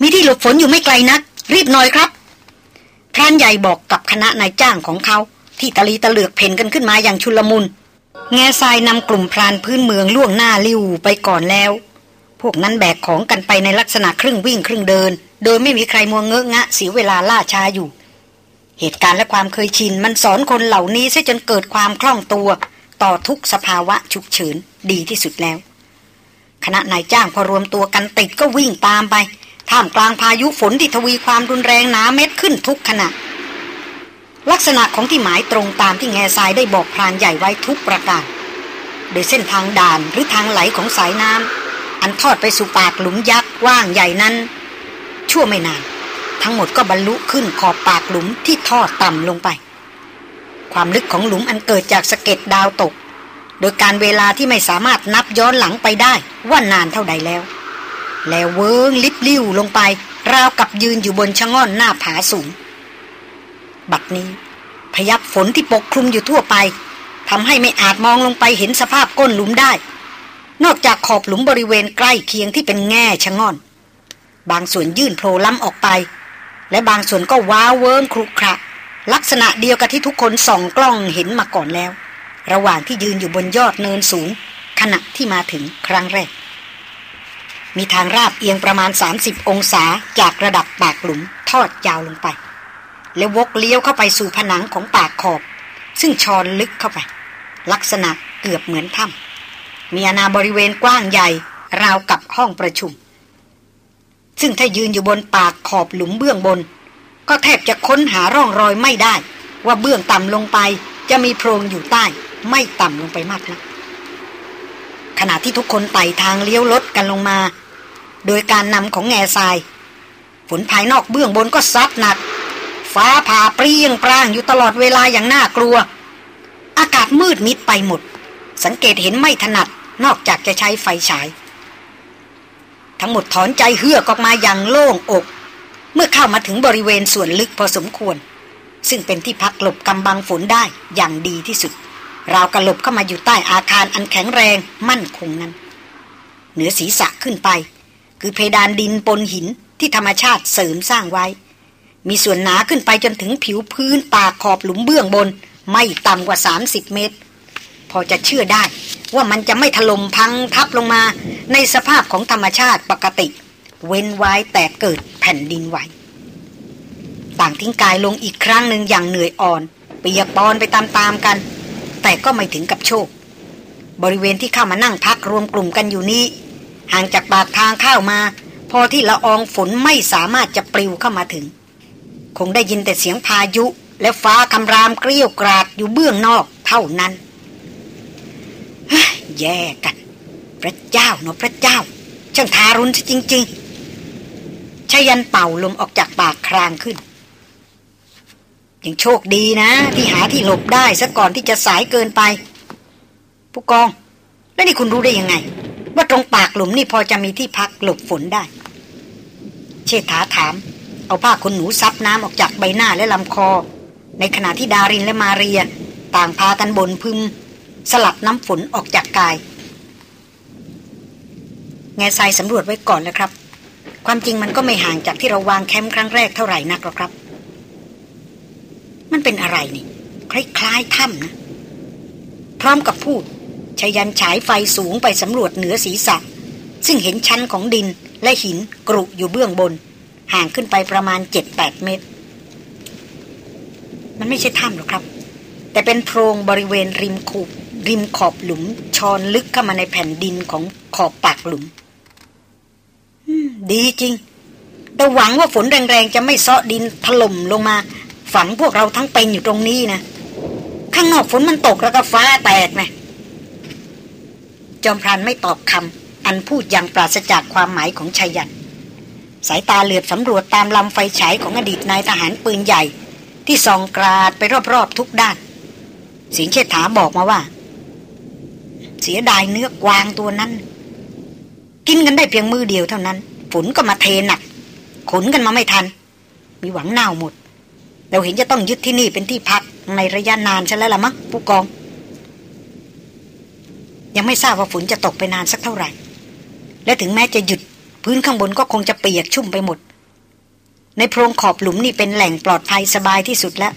[SPEAKER 1] มีที่หลบฝนอยู่ไม่ไกลนัก รีบหน่อยครับ พรานใหญ่บอกกับคณะนายจ้างของเขา ที่ตะลีตะเลือกเพ่นกันขึ้นมาอย่างชุลมุน แง่ทรายนำกลุ่มพรานพื้นเมืองล่วงหน้าลิ้วไปก่อนแล้ว พวกนั้นแบกของกันไปในลักษณะครึ่งวิ่งครึ่งเดิน โดยไม่มีใครมัวเงอะงะเสียเวลาล่าช้าอยู่ เหตุการณ์และความเคยชินมันสอนคนเหล่านี้ซะจนเกิดความคล่องตัว ต่อทุกสภาวะฉุกเฉินดีที่สุดแล้ว คณะนายจ้างพอรวมตัวกันติดก็วิ่งตามไป ท่ามกลางพายุฝนที่ทวีความรุนแรงหนาเม็ดขึ้นทุกขณะ ลักษณะของที่หมายตรงตามที่แง่ทรายได้บอกพรานใหญ่ไว้ทุกประการ โดยเส้นทางด่านหรือทางไหลของสายน้ำอันทอดไปสู่ปากหลุมยักษ์ว่างใหญ่นั้น ชั่วไม่นาน ทั้งหมดก็บรรลุขึ้นขอบปากหลุมที่ทอดต่ำลงไป ความลึกของหลุมอันเกิดจากสะเก็ดดาวตก โดยการเวลาที่ไม่สามารถนับย้อนหลังไปได้ว่านานเท่าใดแล้ว แล้วเวิงลิบลิ้วลงไป ราวกับยืนอยู่บนชะง่อนหน้าผาสูง บัดนี้พยับฝนที่ปกคลุมอยู่ทั่วไปทำให้ไม่อาจมองลงไปเห็นสภาพก้นหลุมได้ นอกจากขอบหลุมบริเวณใกล้เคียงที่เป็นแง่ชะง่อน บางส่วนยื่นโผล่ล้ำออกไป และบางส่วนก็ว้าเวิ้งครุขระลักษณะเดียวกับที่ทุกคนส่องกล้องเห็นมาก่อนแล้ว ระหว่างที่ยืนอยู่บนยอดเนินสูง ขณะที่มาถึงครั้งแรก มีทางราบเอียงประมาณ 30 องศาจากระดับปากหลุมทอดยาวลงไป แล้ววกเลี้ยวเข้าไปสู่ผนังของปากขอบ ซึ่งชอนลึกเข้าไป ลักษณะเกือบเหมือนถ้ำมีอาณาบริเวณกว้างใหญ่ ราวกับห้องประชุม ซึ่งถ้ายืนอยู่บนปากขอบหลุมเบื้องบน ก็แทบจะค้นหาร่องรอยไม่ได้ ว่าเบื้องต่ำลงไปจะมีโพรงอยู่ใต้ ไม่ต่ำลงไปมากนะักขณะที่ทุกคนไต่ทางเลี้ยวรถกันลงมา โดยการนำของแง่ทรายฝนภายนอกเบื้องบนก็ซัดหนัก ฟ้าผ่าเปรี้ยงปรางอยู่ตลอดเวลาอย่างน่ากลัว อากาศมืดมิดไปหมด สังเกตเห็นไม่ถนัดนอกจากจะใช้ไฟฉาย ทั้งหมดถอนใจเฮือกออกมาอย่างโล่งอก เมื่อเข้ามาถึงบริเวณส่วนลึกพอสมควร ซึ่งเป็นที่พักหลบกำบังฝนได้อย่างดีที่สุดราวกระหลบเข้ามาอยู่ใต้อาคารอันแข็งแรงมั่นคงนั้น เหนือศีรษะขึ้นไป คือเพดานดินปนหินที่ธรรมชาติเสริมสร้างไว้ มีส่วนหนาขึ้นไปจนถึงผิวพื้นปากขอบหลุมเบื้องบน ไม่ต่ำกว่า 30 เมตร พอจะเชื่อได้ว่ามันจะไม่ถล่มพังทับลงมา ในสภาพของธรรมชาติปกติ เว้นไว้แต่เกิดแผ่นดินไหวต่างทิ้งกายลงอีกครั้งหนึ่งอย่างเหนื่อยอ่อนเปียกปอนไปตามๆกัน แต่ก็ไม่ถึงกับโชค บริเวณที่เข้ามานั่งพักรวมกลุ่มกันอยู่นี้ ห่างจากปากทางเข้ามา พอที่ละอองฝนไม่สามารถจะปลิวเข้ามาถึง คงได้ยินแต่เสียงพายุ และฟ้าคำรามเกลี้ยวกราดอยู่เบื้องนอกเท่านั้นแย่กัน พระเจ้าเนาะพระเจ้าช่างทารุณจริง ๆชายันเป่าลมออกจากปากครางขึ้นยังโชคดีนะ ที่หาที่หลบได้ซะก่อนที่จะสายเกินไป ผู้กอง แล้วนี่คุณรู้ได้ยังไง ว่าตรงปากหลุมนี่พอจะมีที่พักหลบฝนได้ เชษฐาถาม เอาผ้าขนหนูซับน้ำออกจากใบหน้าและลำคอ ในขณะที่ดารินและมาเรีย ต่างพากันบนพึม สลับน้ำฝนออกจากกาย แง่ทรายสำรวจไว้ก่อนแล้วครับ ความจริงมันก็ไม่ห่างจากที่เราวางแคมป์ครั้งแรกเท่าไหร่นักหรอกครับ มันเป็นอะไรนี่ คล้ายๆถ้ำนะ พร้อมกับพูด ชยันฉายไฟสูงไปสำรวจเหนือศีรษะ ซึ่งเห็นชั้นของดินและหินกรุอยู่เบื้องบน ห่างขึ้นไปประมาณเจ็ดแปดเมตร มันไม่ใช่ถ้ำหรอกครับ แต่เป็นโพรงบริเวณริมคูริมขอบหลุมชอนลึกเข้ามาในแผ่นดินของขอบปากหลุมดีจริง แต่หวังว่าฝนแรงๆ จะไม่เซาะดินถล่มลงมา ฝังพวกเราทั้งเป็นอยู่ตรงนี้นะ ข้างนอกฝนมันตกแล้วก็ฟ้าแตกนะ จอมพรานไม่ตอบคำอันพูดอย่างปราศจากความหมายของชายัน สายตาเหลือบสำรวจตามลำไฟฉายของอดีตนายทหารปืนใหญ่ ที่ส่องกราดไปรอบๆทุกด้าน สิงเชษฐาบอกมาว่า เสียดายเนื้อกวางตัวนั้น กินกันได้เพียงมือเดียวเท่านั้น ฝนก็มาเทหนัก ขนกันมาไม่ทัน มีหวังเน่าหมด เราเห็นจะต้องยึดที่นี่เป็นที่พักในระยะนานใช่แล้วล่ะมั้งผู้กอง ยังไม่ทราบว่าฝนจะตกไปนานสักเท่าไหร่ และถึงแม้จะหยุดพื้นข้างบนก็คงจะเปียกชุ่มไปหมด ในโพรงขอบหลุมนี่เป็นแหล่งปลอดภัยสบายที่สุดแล้ว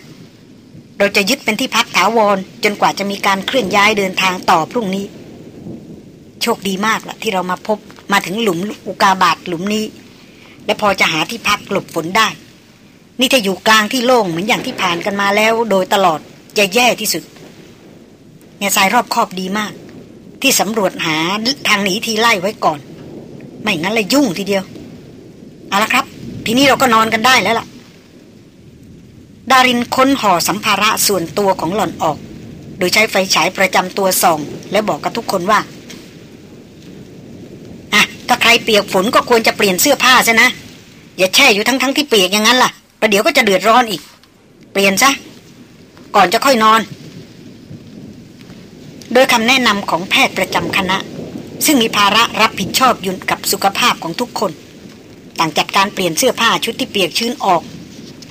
[SPEAKER 1] เราจะยึดเป็นที่พักถาวรจนกว่าจะมีการเคลื่อนย้ายเดินทางต่อพรุ่งนี้ โชคดีมากละที่เรามาพบมาถึงหลุมอุกาบาตหลุมนี้ และพอจะหาที่พักหลบฝนได้ นี่ถ้าอยู่กลางที่โล่งเหมือนอย่างที่ผ่านกันมาแล้ว โดยตลอดจะแย่ที่สุดเงาสายรอบคอบดีมาก ที่สำรวจหาทางหนีทีไล่ไว้ก่อน ไม่งั้นเลยยุ่งทีเดียว เอาละครับ ทีนี้เราก็นอนกันได้แล้วล่ะ ดารินค้นห่อสัมภาระส่วนตัวของหล่อนออก โดยใช้ไฟฉายประจำตัวส่อง และบอกกับทุกคนว่าอะถ้าใครเปียกฝนก็ควรจะเปลี่ยนเสื้อผ้าซะนะ อย่าแช่อยู่ทั้งๆทที่เปียกอย่างนั้นล่ะประเดี๋ยวก็จะเดือดร้อนอีก เปลี่ยนซะก่อนจะค่อยนอน ยคำแนะนำของแพทย์ประจำคณะ ซึ่งมีภาระรับผิดชอบยุ่กับสุขภาพของทุกคน ต่างจัดการเปลี่ยนเสื้อผ้าชุดที่เปียกชื้นออก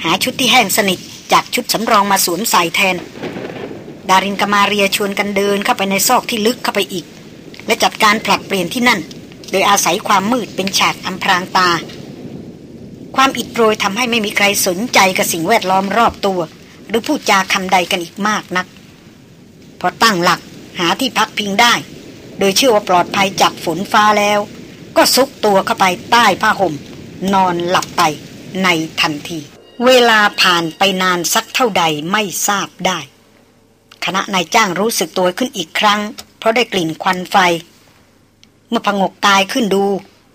[SPEAKER 1] หาชุดที่แห้งสนิทจากชุดสำรองมาสวมใส่แทน ดารินกมาเรียชวนกันเดินเข้าไปในซอกที่ลึกเข้าไปอีก และจัดการผลัดเปลี่ยนที่นั่น โดยอาศัยความมืดเป็นฉากอำพรางตา ความอิดโรยทำให้ไม่มีใครสนใจกับสิ่งแวดล้อมรอบตัว หรือพูดจาคำใดกันอีกมากนัก พอตั้งหลัก หาที่พักพิงได้ โดยเชื่อว่าปลอดภัยจากฝนฟ้าแล้ว ก็ซุกตัวเข้าไปใต้ผ้าห่ม นอนหลับไปในทันที เวลาผ่านไปนานสักเท่าใดไม่ทราบได้ คณะนายจ้างรู้สึกตัวขึ้นอีกครั้ง เพราะได้กลิ่นควันไฟ เมื่อพงกกายขึ้นดู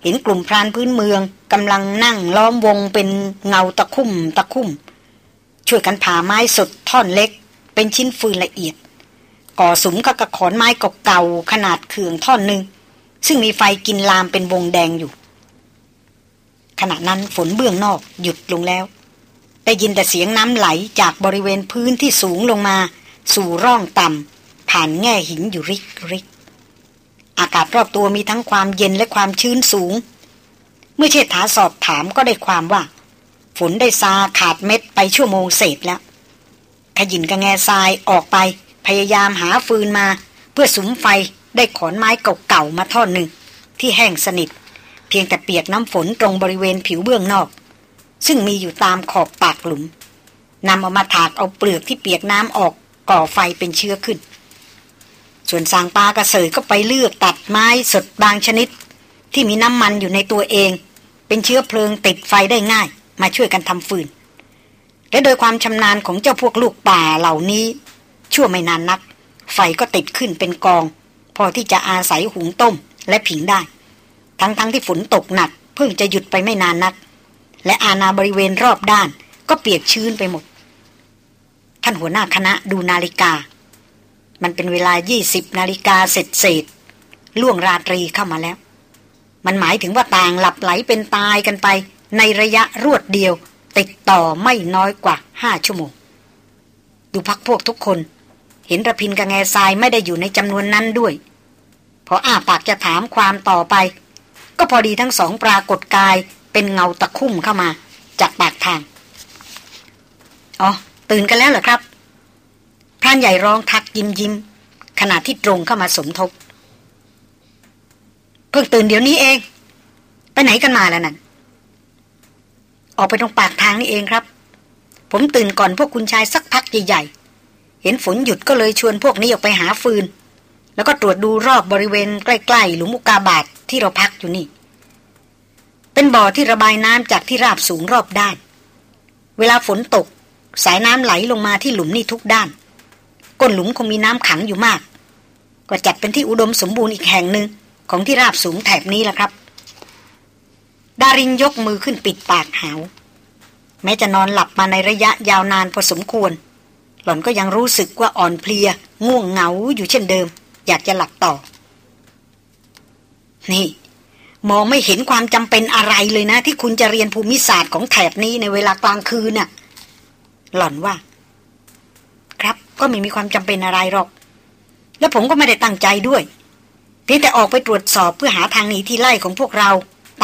[SPEAKER 1] เห็นกลุ่มพรานพื้นเมืองกำลังนั่งล้อมวงเป็นเงาตะคุ่มตะคุ่ม ช่วยกันผ่าไม้สดท่อนเล็ก เป็นชิ้นฟืนละเอียด ก่อสุมกับกระขอนไม้เก่าๆขนาดเขื่องท่อนหนึ่งซึ่งมีไฟกินลามเป็นวงแดงอยู่ ขณะนั้นฝนเบื้องนอกหยุดลงแล้ว ได้ยินแต่เสียงน้ำไหลจากบริเวณพื้นที่สูงลงมา สู่ร่องต่ำผ่านแง่หินอยู่ริกริกอากาศรอบตัวมีทั้งความเย็นและความชื้นสูง เมื่อเชษฐาสอบถามก็ได้ความว่า ฝนได้ซาขาดเม็ดไปชั่วโมงเศษแล้วขยินกระแงทรายออกไป พยายามหาฟืนมา เพื่อสุมไฟได้ขอนไม้เก่าๆมาท่อนหนึ่ง ที่แห้งสนิท เพียงแต่เปียกน้ำฝนตรงบริเวณผิวเบื้องนอก ซึ่งมีอยู่ตามขอบปากหลุมนำเอามาถากเอาเปลือกที่เปียกน้ำออกก่อไฟเป็นเชื้อขึ้น ส่วนสางปลากระเสยก็ไปเลือกตัดไม้สดบางชนิด ที่มีน้ำมันอยู่ในตัวเอง เป็นเชื้อเพลิงติดไฟได้ง่าย มาช่วยกันทำฟืนและโดยความชำนาญของเจ้าพวกลูกป่าเหล่านี้ ชั่วไม่นานนัก ไฟก็ติดขึ้นเป็นกอง พอที่จะอาศัยหุงต้มและผิงได้ ทั้งๆทที่ฝนตกหนัก เพิ่งจะหยุดไปไม่นานนัก และอาณาบริเวณรอบด้านก็เปียกชื้นไปหมด ท่านหัวหน้าคณะดูนาฬิกา มันเป็นเวลา 20 นาฬิกาเสร็จเศษล่วงราตรีเข้ามาแล้ว มันหมายถึงว่าต่างหลับไหลเป็นตายกันไป ในระยะรวดเดียว ติดต่อไม่น้อยกว่าห้าชั่วโมง ดูพักพวกทุกคน เห็นระพินกับแง่ทรายไม่ได้อยู่ในจำนวนนั้นด้วย พออ้าปากจะถามความต่อไป ก็พอดีทั้งสองปรากฏกายเป็นเงาตะคุ่มเข้ามา จากปากทาง อ๋อ ตื่นกันแล้วเหรอครับพรานใหญ่ร้องทักยิ้มยิ้มขณะที่ตรงเข้ามาสมทบ เพิ่งตื่นเดี๋ยวนี้เอง ไปไหนกันมาแล้วนั่นออกไปตรงปากทางนี่เองครับ ผมตื่นก่อนพวกคุณชายสักพักใหญ่ๆ เห็นฝนหยุดก็เลยชวนพวกนี้ออกไปหาฟืน แล้วก็ตรวจดูรอบบริเวณใกล้ๆหลุมอุกาบาตทที่เราพักอยู่นี่ เป็นบ่อที่ระบายน้ำจากที่ราบสูงรอบด้าน เวลาฝนตก สายน้ำไหลลงมาที่หลุมนี่ทุกด้าน ก้นหลุมคงมีน้ำขังอยู่มาก ก็จัดเป็นที่อุดมสมบูรณ์อีกแห่งหนึ่งของที่ราบสูงแถบนี้แหละครับ ดารินยกมือขึ้นปิดปากหาวแม้จะนอนหลับมาในระยะยาวนานพอสมควร หล่อนก็ยังรู้สึกว่าอ่อนเพลีย ง่วงเหงาอยู่เช่นเดิม อยากจะหลับต่อ นี่ มองไม่เห็นความจำเป็นอะไรเลยนะ ที่คุณจะเรียนภูมิศาสตร์ของแถบนี้ในเวลากลางคืนน่ะ หล่อนว่า ครับก็ไม่มีความจำเป็นอะไรหรอก แล้วผมก็ไม่ได้ตั้งใจด้วยเพียงแต่ออกไปตรวจสอบเพื่อหาทางหนีที่ไล่ของพวกเรา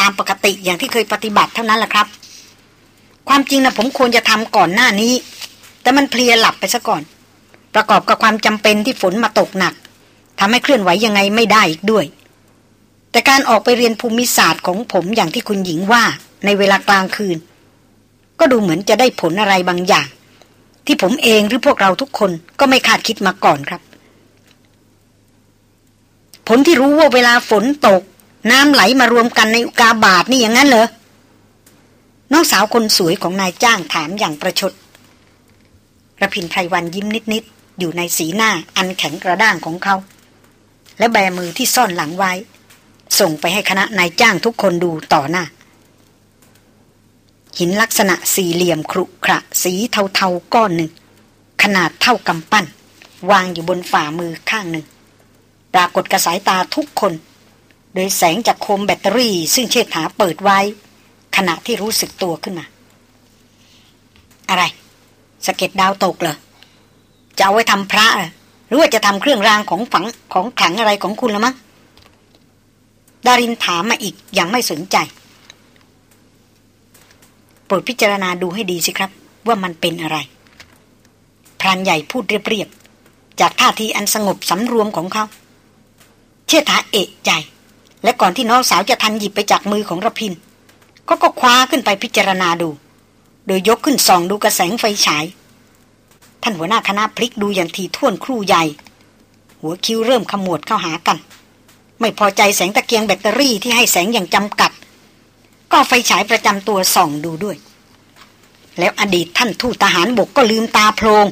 [SPEAKER 1] ตามปกติอย่างที่เคยปฏิบัติเท่านั้นแหละครับ ความจริงนะผมควรจะทำก่อนหน้านี้ แต่มันเพลียหลับไปซะก่อน ประกอบกับความจำเป็นที่ฝนมาตกหนักทำให้เคลื่อนไหวยังไงไม่ได้อีกด้วย แต่การออกไปเรียนภูมิศาสตร์ของผมอย่างที่คุณหญิงว่าในเวลากลางคืน ก็ดูเหมือนจะได้ผลอะไรบางอย่าง ที่ผมเองหรือพวกเราทุกคนก็ไม่คาดคิดมาก่อนครับ ผลที่รู้ว่าเวลาฝนตก น้ำไหลมารวมกันในอุกาบาตนี่อย่างนั้นเหรอน้องสาวคนสวยของนายจ้างถามอย่างประชด ระพินไพรวันยิ้มนิดๆอยู่ในสีหน้าอันแข็งกระด้างของเขา และแบมือที่ซ่อนหลังไว้ ส่งไปให้คณะนายจ้างทุกคนดูต่อหน้า หินลักษณะสี่เหลี่ยมครุขระสีเทาๆก้อนหนึ่ง ขนาดเท่ากำปั้น วางอยู่บนฝ่ามือข้างหนึ่ง ปรากฏกระสายตาทุกคน โดยแสงจากโคมแบตเตอรี่ ซึ่งเชษฐาเปิดไว้ ขณะที่รู้สึกตัวขึ้นมา อะไร สะเก็ดดาวตกเหรอจะเอาไว้ทำพระหรือว่าจะทำเครื่องรางของฝังของขลังอะไรของคุณละมั้งดารินถามมาอีกอย่างไม่สนใจ โปรดพิจารณาดูให้ดีสิครับ ว่ามันเป็นอะไร พรานใหญ่พูดเรียบๆ จากท่าทีอันสงบสำรวมของเขา เชื่อถาเอะใจ และก่อนที่น้องสาวจะทันหยิบไปจากมือของระพิน ก็ก็คว้าขึ้นไปพิจารณาดู โดยยกขึ้นส่องดูกระแสงไฟฉาย ท่านหัวหน้าคณะพลิกดูอย่างทีท่วนครู่ใหญ่ หัวคิ้วเริ่มขมวดเข้าหากัน ไม่พอใจแสงตะเกียงแบตเตอรี่ที่ให้แสงอย่างจำกัด ก็ไฟฉายประจำตัวส่องดูด้วย แล้วอดีตท่านทูตทหารบกก็ลืมตาโพลง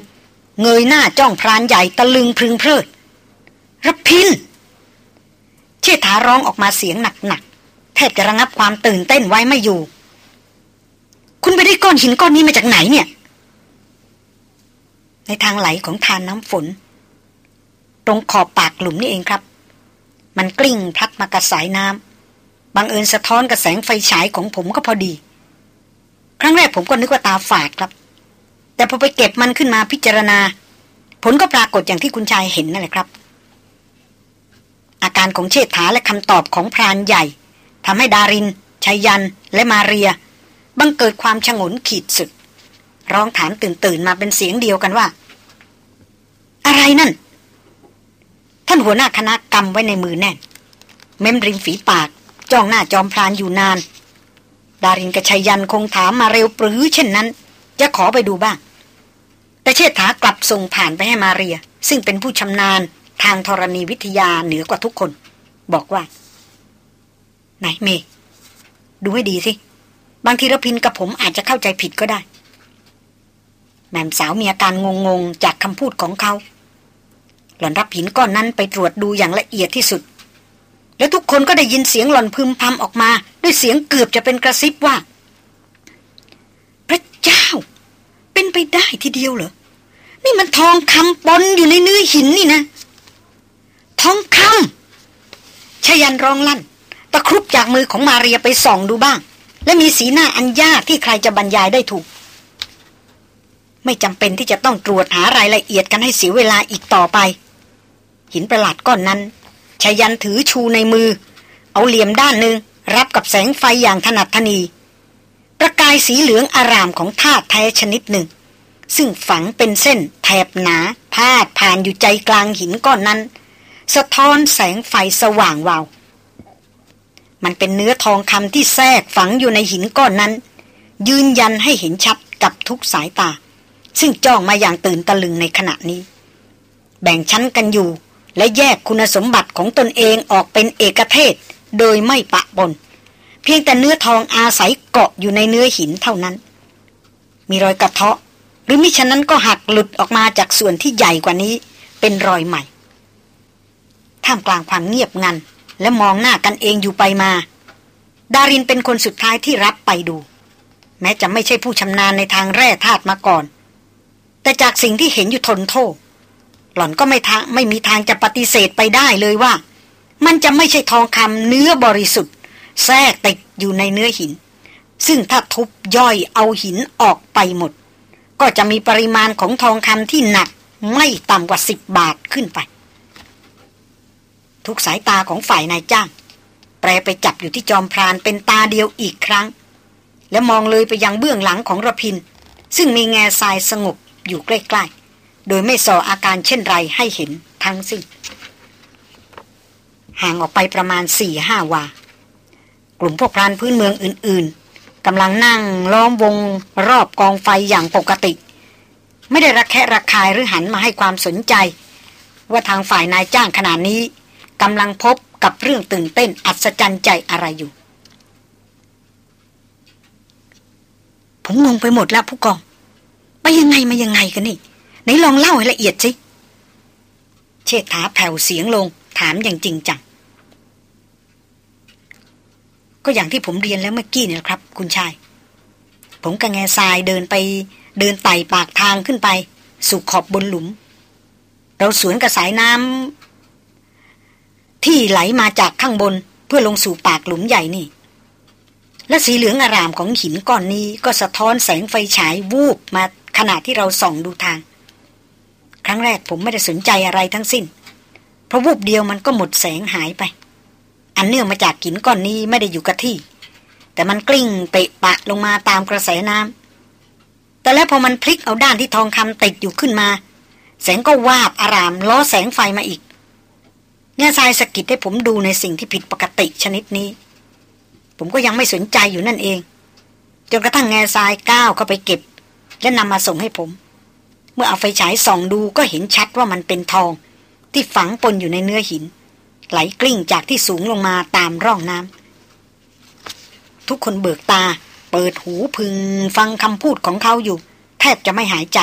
[SPEAKER 1] เงยหน้าจ้องพรานใหญ่ตะลึงพึงเพลิดรพินเชิดถาร้องออกมาเสียงหนักๆแทบจะระงับความตื่นเต้นไว้ไม่อยู่ คุณไปได้ก้อนหินก้อนนี้มาจากไหนเนี่ย ในทางไหลของทานน้ำฝน ตรงขอบปากหลุมนี่เองครับ มันกลิ้งพลัดมากระสายน้ำบังเอิญสะท้อนกระแสงไฟฉายของผมก็พอดี ครั้งแรกผมก็นึกว่าตาฝาดครับ แต่พอไปเก็บมันขึ้นมาพิจารณา ผลก็ปรากฏอย่างที่คุณชายเห็นนั่นแหละครับ อาการของเชษฐาและคำตอบของพรานใหญ่ทำให้ดารินชัยยันและมาเรีย บังเกิดความชงนขีดสุด ร้องถามตื่นตื่นมาเป็นเสียงเดียวกันว่า อะไรนั่น ท่านหัวหน้าคณะกำไว้ในมือแน่น เม้มริมฝีปาก จ้องหน้าจอมพรานอยู่นาน ดารินกชัยยันคงถามมาเร็วปรือเช่นนั้น จะขอไปดูบ้าง แต่เชษฐากลับส่งผ่านไปให้มาเรีย ซึ่งเป็นผู้ชำนาญทางธรณีวิทยาเหนือกว่าทุกคน บอกว่า ไหนเม ดูให้ดีสิ บางทีรพินกับผมอาจจะเข้าใจผิดก็ได้ แม่สาวมีอาการงงๆจากคำพูดของเขา หล่อนรับหินก้อนนั้นไปตรวจดูอย่างละเอียดที่สุด แล้วทุกคนก็ได้ยินเสียงหล่อนพึมพำออกมา ด้วยเสียงเกือบจะเป็นกระซิบว่า พระเจ้า เป็นไปได้ทีเดียวเหรอ นี่มันทองคำปนอยู่ในเนื้อหินนี่นะ ทองคำชยันร้องลั่น ตะครุบจากมือของมาเรียไปส่องดูบ้าง และมีสีหน้าอันยากที่ใครจะบรรยายได้ถูก ไม่จำเป็นที่จะต้องตรวจหารายละเอียดกันให้เสียเวลาอีกต่อไป หินประหลาดก้อนนั้นชายันถือชูในมือ เอาเหลี่ยมด้านหนึ่งรับกับแสงไฟอย่างถนัดทนี ประกายสีเหลืองอารามของธาตุแท้ชนิดหนึ่ง ซึ่งฝังเป็นเส้นแถบหนา พาดผ่านอยู่ใจกลางหินก้อนนั้น สะท้อนแสงไฟสว่างวาว มันเป็นเนื้อทองคำที่แทรกฝังอยู่ในหินก้อนนั้น ยืนยันให้เห็นชัดกับทุกสายตา ซึ่งจ้องมาอย่างตื่นตะลึงในขณะนี้ แบ่งชั้นกันอยู่ และแยกคุณสมบัติของตนเองออกเป็นเอกเทศ โดยไม่ปะปนเพียงแต่เนื้อทองอาศัยเกาะอยู่ในเนื้อหินเท่านั้น มีรอยกระเทาะ หรือมิฉะนั้นก็หักหลุดออกมาจากส่วนที่ใหญ่กว่านี้ เป็นรอยใหม่ ท่ามกลางความเงียบงัน และมองหน้ากันเองอยู่ไปมา ดารินเป็นคนสุดท้ายที่รับไปดู แม้จะไม่ใช่ผู้ชำนาญในทางแร่ธาตุมาก่อน แต่จากสิ่งที่เห็นอยู่ทนโทษ หล่อนก็ไม่ทางไม่มีทางจะปฏิเสธไปได้เลยว่า มันจะไม่ใช่ทองคำเนื้อบริสุทธิ์ แทรกติดอยู่ในเนื้อหิน ซึ่งถ้าทุบย่อยเอาหินออกไปหมด ก็จะมีปริมาณของทองคำที่หนักไม่ต่ำกว่าสิบบาทขึ้นไป ทุกสายตาของฝ่ายนายจ้าง แปรไปจับอยู่ที่จอมพรานเป็นตาเดียวอีกครั้ง และมองเลยไปยังเบื้องหลังของระพิน ซึ่งมีแง่ทรายสงบอยู่ใกล้ๆ โดยไม่ส่ออาการเช่นไรให้เห็นทั้งสิ้นห่างออกไปประมาณสี่ห้าวา กลุ่มพวกพรานพื้นเมืองอื่นๆกำลังนั่งล้อมวงรอบกองไฟอย่างปกติ ไม่ได้ระแคะระคายหรือหันมาให้ความสนใจ ว่าทางฝ่ายนายจ้างขนาดนี้ กำลังพบกับเรื่องตื่นเต้นอัศจรรย์ใจอะไรอยู่ ผมงงไปหมดแล้วผู้กองไปยังไงมายังไงกันนี่ไหนลองเล่าให้ละเอียดสิเชษฐาแผ่วเสียงลงถามอย่างจริงจัง ก็อย่างที่ผมเรียนแล้วเมื่อกี้เนี่ยครับ คุณชาย ผมกับแง่ทรายเดินไป เดินไต่ปากทางขึ้นไป สู่ขอบบนหลุม เราสวนกับสายน้ำ ที่ไหลมาจากข้างบนเพื่อลงสู่ปากหลุมใหญ่นี่ และสีเหลืองอารามของหินก้อนนี้ก็สะท้อนแสงไฟฉายวูบมาขณะที่เราส่องดูทาง ครั้งแรกผมไม่ได้สนใจอะไรทั้งสิ้น เพราะวูบเดียวมันก็หมดแสงหายไป อันเนื่องมาจากหินก้อนนี้ไม่ได้อยู่กับที่ แต่มันกลิ้งเปะปะลงมาตามกระแสน้ำแต่แล้วพอมันพลิกเอาด้านที่ทองคำติดอยู่ขึ้นมา แสงก็วาบอารามล้อแสงไฟมาอีก แง่ทรายสกิดให้ผมดูในสิ่งที่ผิดปกติชนิดนี้ ผมก็ยังไม่สนใจอยู่นั่นเอง จนกระทั่งแง่ทรายก้าวเข้าไปเก็บ และนำมาส่งให้ผม เมื่อเอาไฟฉายส่องดูก็เห็นชัดว่ามันเป็นทอง ที่ฝังปนอยู่ในเนื้อหิน ไหลกลิ้งจากที่สูงลงมาตามร่องน้ำทุกคนเบิกตา เปิดหูพึงฟังคำพูดของเขาอยู่ แทบจะไม่หายใจ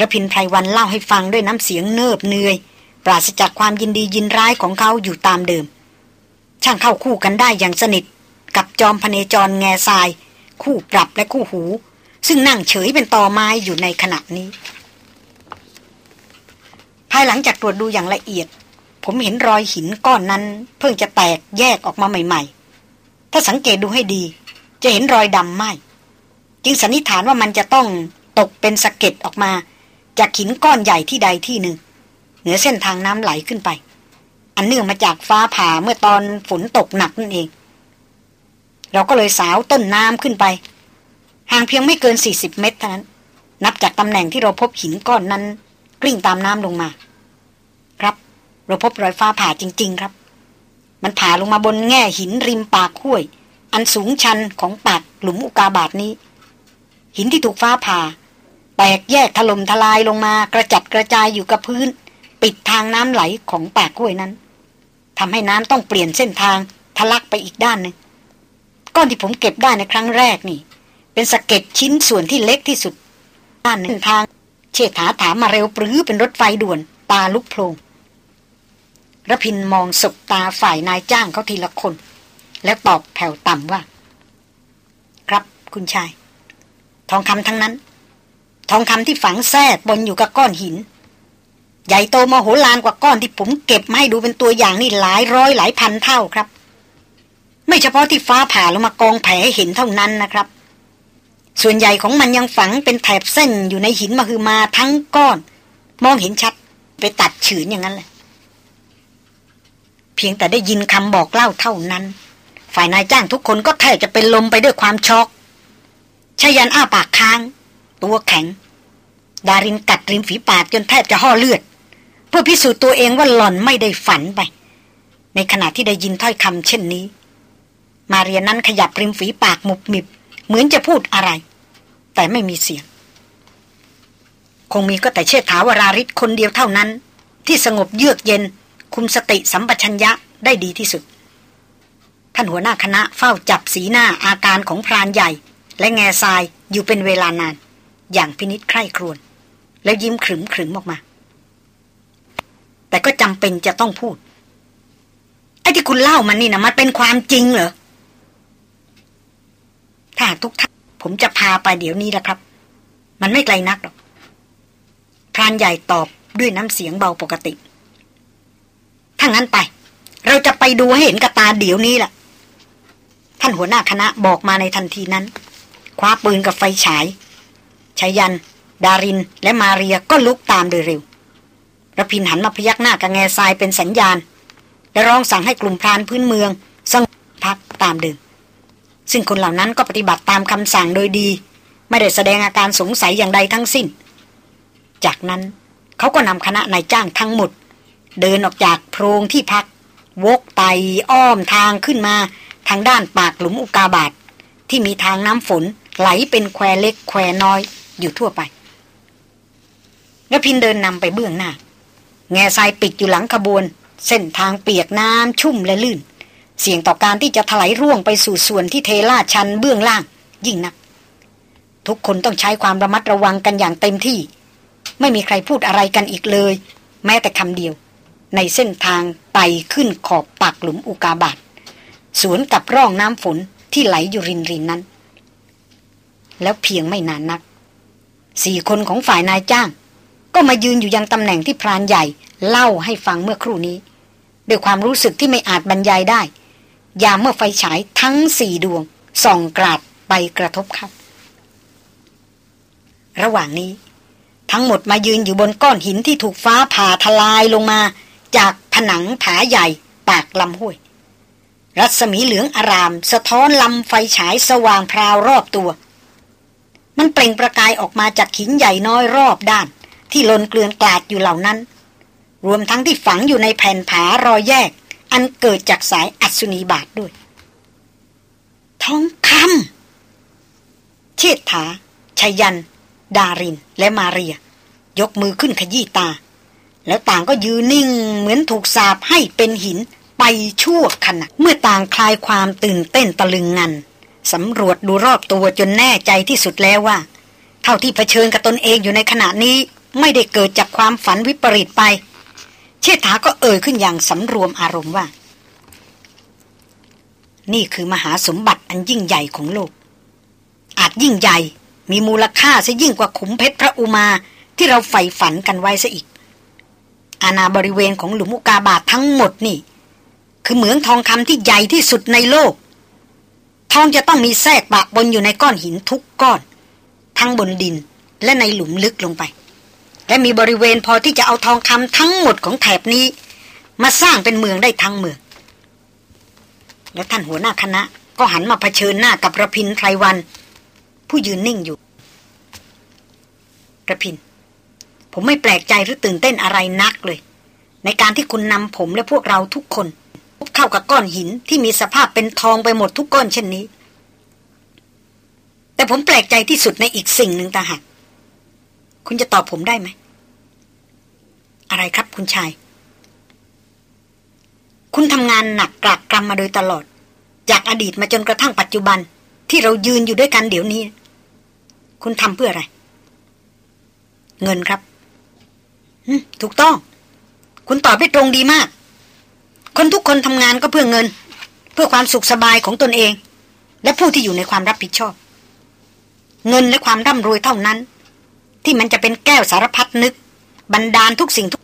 [SPEAKER 1] ระพินไพรวันเล่าให้ฟังด้วยน้ำเสียงเนิบเนื่ย ปราศจากความยินดียินร้ายของเขาอยู่ตามเดิม ช่างเข้าคู่กันได้อย่างสนิท กับจอมพเนจรแง่ทราย คู่ปรับและคู่หู ซึ่งนั่งเฉยเป็นตอไม้อยู่ในขณะนี้ ภายหลังจากตรวจดูอย่างละเอียด ผมเห็นรอยหินก้อนนั้น เพิ่งจะแตกแยกออกมาใหม่ ๆ ถ้าสังเกตดูให้ดี จะเห็นรอยดำไหมจึงสันนิษฐานว่ามันจะต้องตกเป็นสะเก็ดออกมา จากหินก้อนใหญ่ที่ใดที่หนึ่ง เหนือเส้นทางน้ำไหลขึ้นไป อันเนื่องมาจากฟ้าผ่าเมื่อตอนฝนตกหนักนั่นเอง เราก็เลยสาวต้นน้ำขึ้นไป ห่างเพียงไม่เกิน 40 เมตรเท่านั้น นับจากตำแหน่งที่เราพบหินก้อนนั้น กลิ้งตามน้ำลงมา ครับ เราพบรอยฟ้าผ่าจริง ๆ ครับ มันผ่าลงมาบนแง่หินริมปากห้วย อันสูงชันของปากหลุมอุกาบาตนี้ หินที่ถูกฟ้าผ่าแตกแยกถล่มทลายลงมากระจัดกระจายอยู่กับพื้น ปิดทางน้ำไหลของปากกล้วยนั้นทำให้น้ำต้องเปลี่ยนเส้นทางทะลักไปอีกด้านหนึ่งก้อนที่ผมเก็บได้ในครั้งแรกนี่ เป็นสะเก็ดชิ้นส่วนที่เล็กที่สุด ด้านหนึ่งทาง เชษฐาถามมาเร็วปรือเป็นรถไฟด่วน ตาลุกโพลงระพินมองสบตาฝ่ายนายจ้างเขาทีละคน แล้วตอบแผ่วต่ำว่า ครับคุณชาย ทองคำทั้งนั้น ทองคำที่ฝังแทรกบนอยู่กับก้อนหิน ใหญ่โตมโหฬารกว่าก้อนที่ผมเก็บมาให้ดูเป็นตัวอย่างนี่หลายร้อยหลายพันเท่าครับ ไม่เฉพาะที่ฟ้าผ่าลงมากองแผลให้เห็นเท่านั้นนะครับ ส่วนใหญ่ของมันยังฝังเป็นแถบเส้นอยู่ในหินมาคือมาทั้งก้อน มองเห็นชัดไปตัดฉืนอย่างนั้นแหละเพียงแต่ได้ยินคำบอกเล่าเท่านั้น ฝ่ายนายจ้างทุกคนก็แทบจะเป็นลมไปด้วยความช็อกชายันอ้าปากค้าง ตัวแข็ง ดารินกัดริมฝีปากจนแทบจะห่อเลือด เพื่อพิสูจน์ตัวเองว่าหล่อนไม่ได้ฝันไป ในขณะที่ได้ยินถ้อยคำเช่นนี้ มาเรียนนั้นขยับริมฝีปากมุบมิบ เหมือนจะพูดอะไร แต่ไม่มีเสียง คงมีก็แต่เชษฐาวราริศคนเดียวเท่านั้น ที่สงบเยือกเย็น คุมสติสัมปชัญญะได้ดีที่สุด ท่านหัวหน้าคณะเฝ้าจับสีหน้าอาการของพรานใหญ่ และแง่ทรายอยู่เป็นเวลานาน อย่างพินิษใคร่ครวญแล้วยิ้มขรึมขรึมออกมา แต่ก็จำเป็นจะต้องพูด ไอ้ที่คุณเล่ามันนี่นะมันเป็นความจริงเหรอ ถ้าทุกท่านผมจะพาไปเดี๋ยวนี้ละครับ มันไม่ไกลนักหรอกพรานใหญ่ตอบด้วยน้ำเสียงเบาปกติ ถ้างั้นไป เราจะไปดูให้เห็นกับตาเดี๋ยวนี้แหละท่านหัวหน้าคณะบอกมาในทันทีนั้น คว้าปืนกับไฟฉายชายัน ดาริน และมาเรียก็ลุกตามโดยเร็ว ระพินหันมาพยักหน้ากับแง่ทรายเป็นสัญญาณ และร้องสั่งให้กลุ่มพรานพื้นเมืองสงบพักตามเดิมซึ่งคนเหล่านั้นก็ปฏิบัติตามคำสั่งโดยดี ไม่ได้แสดงอาการสงสัยอย่างใดทั้งสิ้น จากนั้นเขาก็นำคณะนายจ้างทั้งหมด เดินออกจากโพรงที่พัก วกไตอ้อมทางขึ้นมาทางด้านปากหลุมอุกาบาตทที่มีทางน้ำฝนไหลเป็นแควเล็กแควน้อยอยู่ทั่วไป แล้วพินเดินนำไปเบื้องหน้า แง่ทรายปิดอยู่หลังขบวน เส้นทางเปียกน้ำชุ่มและลื่น เสี่ยงต่อการที่จะถลายร่วงไปสู่ส่วนที่เทลาดชันเบื้องล่าง ยิ่งนัก ทุกคนต้องใช้ความระมัดระวังกันอย่างเต็มที่ ไม่มีใครพูดอะไรกันอีกเลย แม้แต่คำเดียว ในเส้นทางไต่ขึ้นขอบปากหลุมอุกาบาตสวนกับร่องน้ำฝนที่ไหลอยู่รินรินนั้น แล้วเพียงไม่นานนัก สี่คนของฝ่ายนายจ้าง ก็มายืนอยู่ยังตำแหน่งที่พรานใหญ่เล่าให้ฟังเมื่อครู่นี้ ด้วยความรู้สึกที่ไม่อาจบรรยายได้ ยามเมื่อไฟฉายทั้งสี่ดวง ส่องกราดไปกระทบครับระหว่างนี้ ทั้งหมดมายืนอยู่บนก้อนหินที่ถูกฟ้าผ่าทลายลงมา จากผนังผาใหญ่ปากลำห้วย รัศมีเหลืองอาราม สะท้อนลำไฟฉายสว่างพราวรอบตัว มันเปล่งประกายออกมาจากหินใหญ่น้อยรอบด้าน ที่ลนเกลื่อนกลาดอยู่เหล่านั้น รวมทั้งที่ฝังอยู่ในแผ่นผารอยแยก อันเกิดจากสายอัศนีบาทด้วย ทองคำเชิดถาชยัน ดาริน และมาเรีย ยกมือขึ้นขยี้ตา แล้วต่างก็ยืนนิ่งเหมือนถูกสาบให้เป็นหินไปชั่วขณะ เมื่อต่างคลายความตื่นเต้นตะลึงงันสำรวจดูรอบตัวจนแน่ใจที่สุดแล้วว่า เท่าที่เผชิญกับตนเองอยู่ในขณะนี้ ไม่ได้เกิดจากความฝันวิปริตไป เชษฐาก็เอ่ยขึ้นอย่างสำรวมอารมณ์ว่า นี่คือมหาสมบัติอันยิ่งใหญ่ของโลก อาจยิ่งใหญ่มีมูลค่าซะยิ่งกว่าขุมเพชรพระอุมาที่เราใฝ่ฝันกันไว้ซะอีก อาณาบริเวณของหลุมอุกาบาททั้งหมดนี่ คือเหมืองทองคำที่ใหญ่ที่สุดในโลก ทองจะต้องมีแทรกปะบนอยู่ในก้อนหินทุกก้อน ทั้งบนดินและในหลุมลึกลงไป และมีบริเวณพอที่จะเอาทองคำทั้งหมดของแถบนี้ มาสร้างเป็นเมืองได้ทั้งเมือง และท่านหัวหน้าคณะ ก็หันมาเผชิญหน้ากับระพินไพรวัน ผู้ยืนนิ่งอยู่ระพิน ผมไม่แปลกใจหรือตื่นเต้นอะไรนักเลย ในการที่คุณนำผมและพวกเราทุกคนพบเข้ากับก้อนหินที่มีสภาพเป็นทองไปหมดทุกก้อนเช่นนี้ แต่ผมแปลกใจที่สุดในอีกสิ่งหนึ่งต่างหากคุณจะตอบผมได้ไหม อะไรครับคุณชาย คุณทำงานหนักกลักกรำมาโดยตลอด จากอดีตมาจนกระทั่งปัจจุบัน ที่เรายืนอยู่ด้วยกันเดี๋ยวนี้ คุณทำเพื่ออะไร เงินครับถูกต้อง คุณตอบได้ตรงดีมาก คนทุกคนทำงานก็เพื่อเงิน เพื่อความสุขสบายของตนเอง และผู้ที่อยู่ในความรับผิดชอบ เงินและความร่ำรวยเท่านั้น ที่มันจะเป็นแก้วสารพัดนึก บรรดาลทุกสิ่งทุก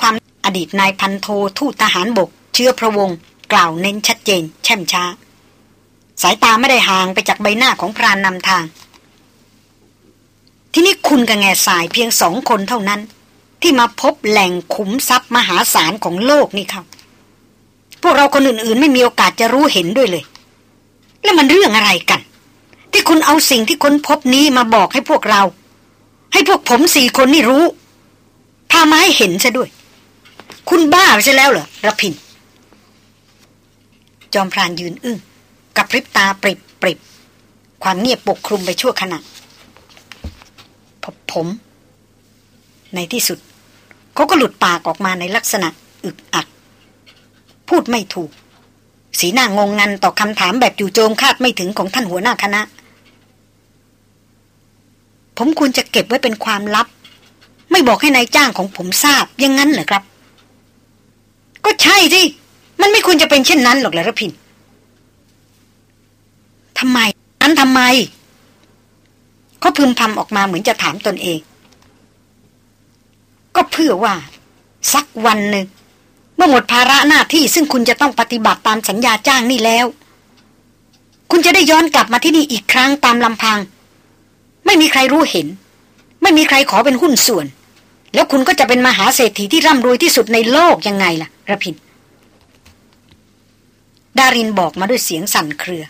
[SPEAKER 1] ความอดีตนายพันโททูตทหารบก เชื้อพระวงศ์กล่าวเน้นชัดเจน แช่มช้า สายตาไม่ได้ห่างไปจากใบหน้าของพรานนำทาง ที่นี่คุณกับแง่สายเพียงสองคนเท่านั้น ที่มาพบแหล่งขุมทรัพย์มหาศาลของโลกนี่ครับพวกเราคนอื่นๆ ไม่มีโอกาสจะรู้เห็นด้วยเลย แล้วมันเรื่องอะไรกัน ที่คุณเอาสิ่งที่ค้นพบนี้มาบอกให้พวกเรา ให้พวกผมสี่คนนี่รู้พามาให้เห็นซะด้วย คุณบ้าไปซะแล้วเหรอระพิน จอมพรานยืนอึ้งกับพริบตาปริบปริบความเงียบปกคลุมไปชั่วขณะผม ในที่สุด เขาก็หลุดปากออกมาในลักษณะอึกอัก พูดไม่ถูก สีหน้างงงันต่อคำถามแบบจู่โจมคาดไม่ถึงของท่านหัวหน้าคณะ ผมควรจะเก็บไว้เป็นความลับ ไม่บอกให้ในายจ้างของผมทราบยังงั้นเหรอครับ ก็ใช่สิ มันไม่ควรจะเป็นเช่นนั้นหรอกละรพินทำไมนั้นทำไม เขาพึมพำออกมาเหมือนจะถามตนเอง ก็เพื่อว่า สักวันหนึ่ง เมื่อหมดภาระหน้าที่ซึ่งคุณจะต้องปฏิบัติตามสัญญาจ้างนี่แล้ว คุณจะได้ย้อนกลับมาที่นี่อีกครั้งตามลำพัง ไม่มีใครรู้เห็น ไม่มีใครขอเป็นหุ้นส่วน แล้วคุณก็จะเป็นมหาเศรษฐีที่ร่ำรวยที่สุดในโลกยังไงล่ะ ระพินดารินบอกมาด้วยเสียงสั่นเครือ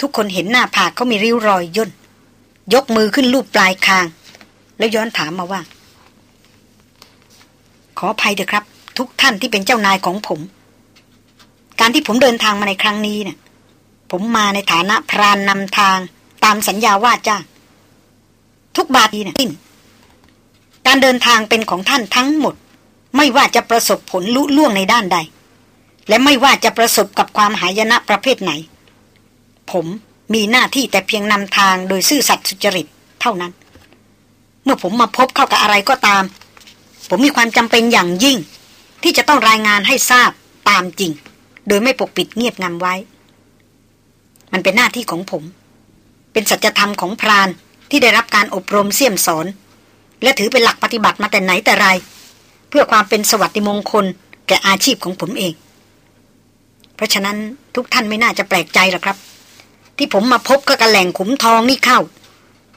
[SPEAKER 1] ทุกคนเห็นหน้าผากเขามีริ้วรอยย่น ยกมือขึ้นลูบปลายคาง แล้วย้อนถามมาว่า ขออภัยเถอะครับ ทุกท่านที่เป็นเจ้านายของผม การที่ผมเดินทางมาในครั้งนี้เนะ่ยผมมาในฐานะพรานนำทาง ตามสัญญาว่าจ้าทุกบาทีนะ่ะการเดินทางเป็นของท่านทั้งหมด ไม่ว่าจะประสบผลลุล่วงในด้านใด และไม่ว่าจะประสบกับความหายนะประเภทไหน ผมมีหน้าที่แต่เพียงนำทางโดยซื่อสัตย์สุจริตเท่านั้น เมื่อผมมาพบเข้ากับอะไรก็ตาม ผมมีความจำเป็นอย่างยิ่ง ที่จะต้องรายงานให้ทราบตามจริง โดยไม่ปกปิดเงียบงำไว้ มันเป็นหน้าที่ของผม เป็นสัจธรรมของพรานที่ได้รับการอบรมเสี่ยมสอน และถือเป็นหลักปฏิบัติมาแต่ไหนแต่ไร เพื่อความเป็นสวัสดิมงคล แก่อาชีพของผมเอง เพราะฉะนั้นทุกท่านไม่น่าจะแปลกใจหรอกครับ ที่ผมมาพบกับกระแหล่งขุมทองนี่เข้า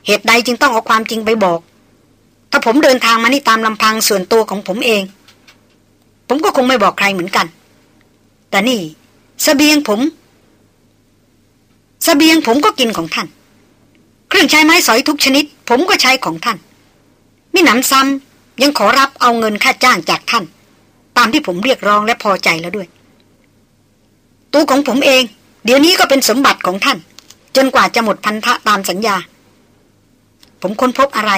[SPEAKER 1] เหตุใดจึงต้องเอาความจริงไปบอก ถ้าผมเดินทางมานี่ตามลำพังส่วนตัวของผมเอง ผมก็คงไม่บอกใครเหมือนกัน แต่นี่สเสบียงผมสเสบียงผมก็กินของท่าน เครื่องใช้ไม้สอยทุกชนิด ผมก็ใช้ของท่านมีหนำซ้ำ ยังขอรับเอาเงินค่าจ้างจากท่าน ตามที่ผมเรียกร้องและพอใจแล้วด้วย ตัวของผมเอง เดี๋ยวนี้ก็เป็นสมบัติของท่าน จนกว่าจะหมดพันธะตามสัญญา ผมค้นพบอะไร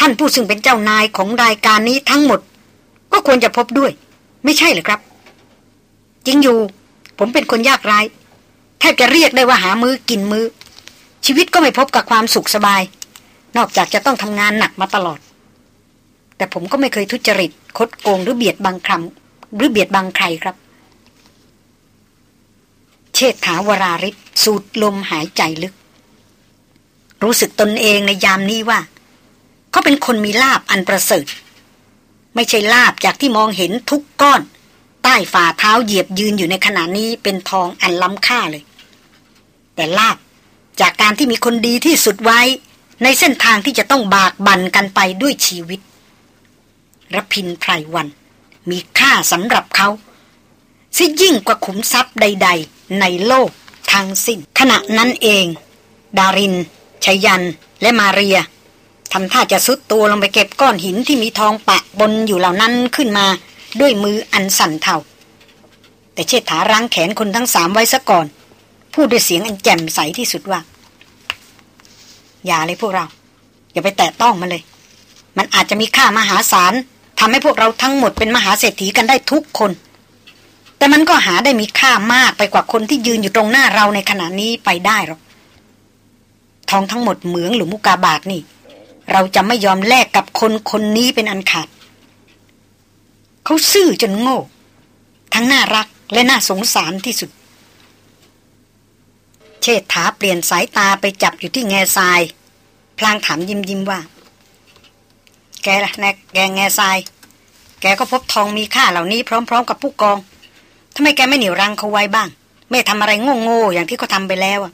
[SPEAKER 1] ท่านผู้ซึ่งเป็นเจ้านายของรายการนี้ทั้งหมด ก็ควรจะพบด้วย ไม่ใช่หรือครับ จริงอยู่ ผมเป็นคนยากไร้แทบจะเรียกได้ว่าหามือกินมือ ชีวิตก็ไม่พบกับความสุขสบาย นอกจากจะต้องทำงานหนักมาตลอด แต่ผมก็ไม่เคยทุจริต คดโกงหรือเบียดบังคำหรือเบียดบังใครครับ เชษฐาวราริศสูดลมหายใจลึก รู้สึกตนเองในยามนี้ว่า เขาเป็นคนมีลาบอันประเสริฐ ไม่ใช่ลาบจากที่มองเห็นทุกก้อน ใต้ฝ่าเท้าเหยียบยืนอยู่ในขณะนี้เป็นทองอันล้ำค่าเลย แต่ลาบจากการที่มีคนดีที่สุดไว้ ในเส้นทางที่จะต้องบากบั่นกันไปด้วยชีวิต รพินไพรวัน มีค่าสำหรับเขาซิยิ่งกว่าขุมทรัพย์ใด ๆ ในโลกทั้งสิ้น ขณะนั้นเอง ดารินชยัน และมาเรียทำท่าจะซุดตัวลงไปเก็บก้อนหินที่มีทองปะบนอยู่เหล่านั้นขึ้นมา ด้วยมืออันสั่นเทาแต่เชษฐารั้งแขนคนทั้งสามไว้ซะก่อน พูดด้วยเสียงอันแจ่มใสที่สุดว่า อย่าเลยพวกเรา อย่าไปแตะต้องมันเลย มันอาจจะมีค่ามหาศาล ทำให้พวกเราทั้งหมดเป็นมหาเศรษฐีกันได้ทุกคน แต่มันก็หาได้มีค่ามากไปกว่าคนที่ยืนอยู่ตรงหน้าเราในขณะนี้ไปได้หรอกทองทั้งหมดเหมืองหรือมุกาบาทนี่ เราจะไม่ยอมแลกกับคนคนนี้เป็นอันขาดเขาซื่อจนโง่ ทั้งน่ารักและน่าสงสารที่สุด เชษฐาเปลี่ยนสายตาไปจับอยู่ที่แง่ทราย พลางถามยิ้มยิ้มว่า แกละแนกแกแง่ทราย แกก็พบทองมีค่าเหล่านี้พร้อม ๆ กับผู้กองทำไมแกไม่เหนียวรังเขาไว้บ้าง ไม่ทำอะไรโง่ๆอย่างที่เขาทาไปแล้วอะ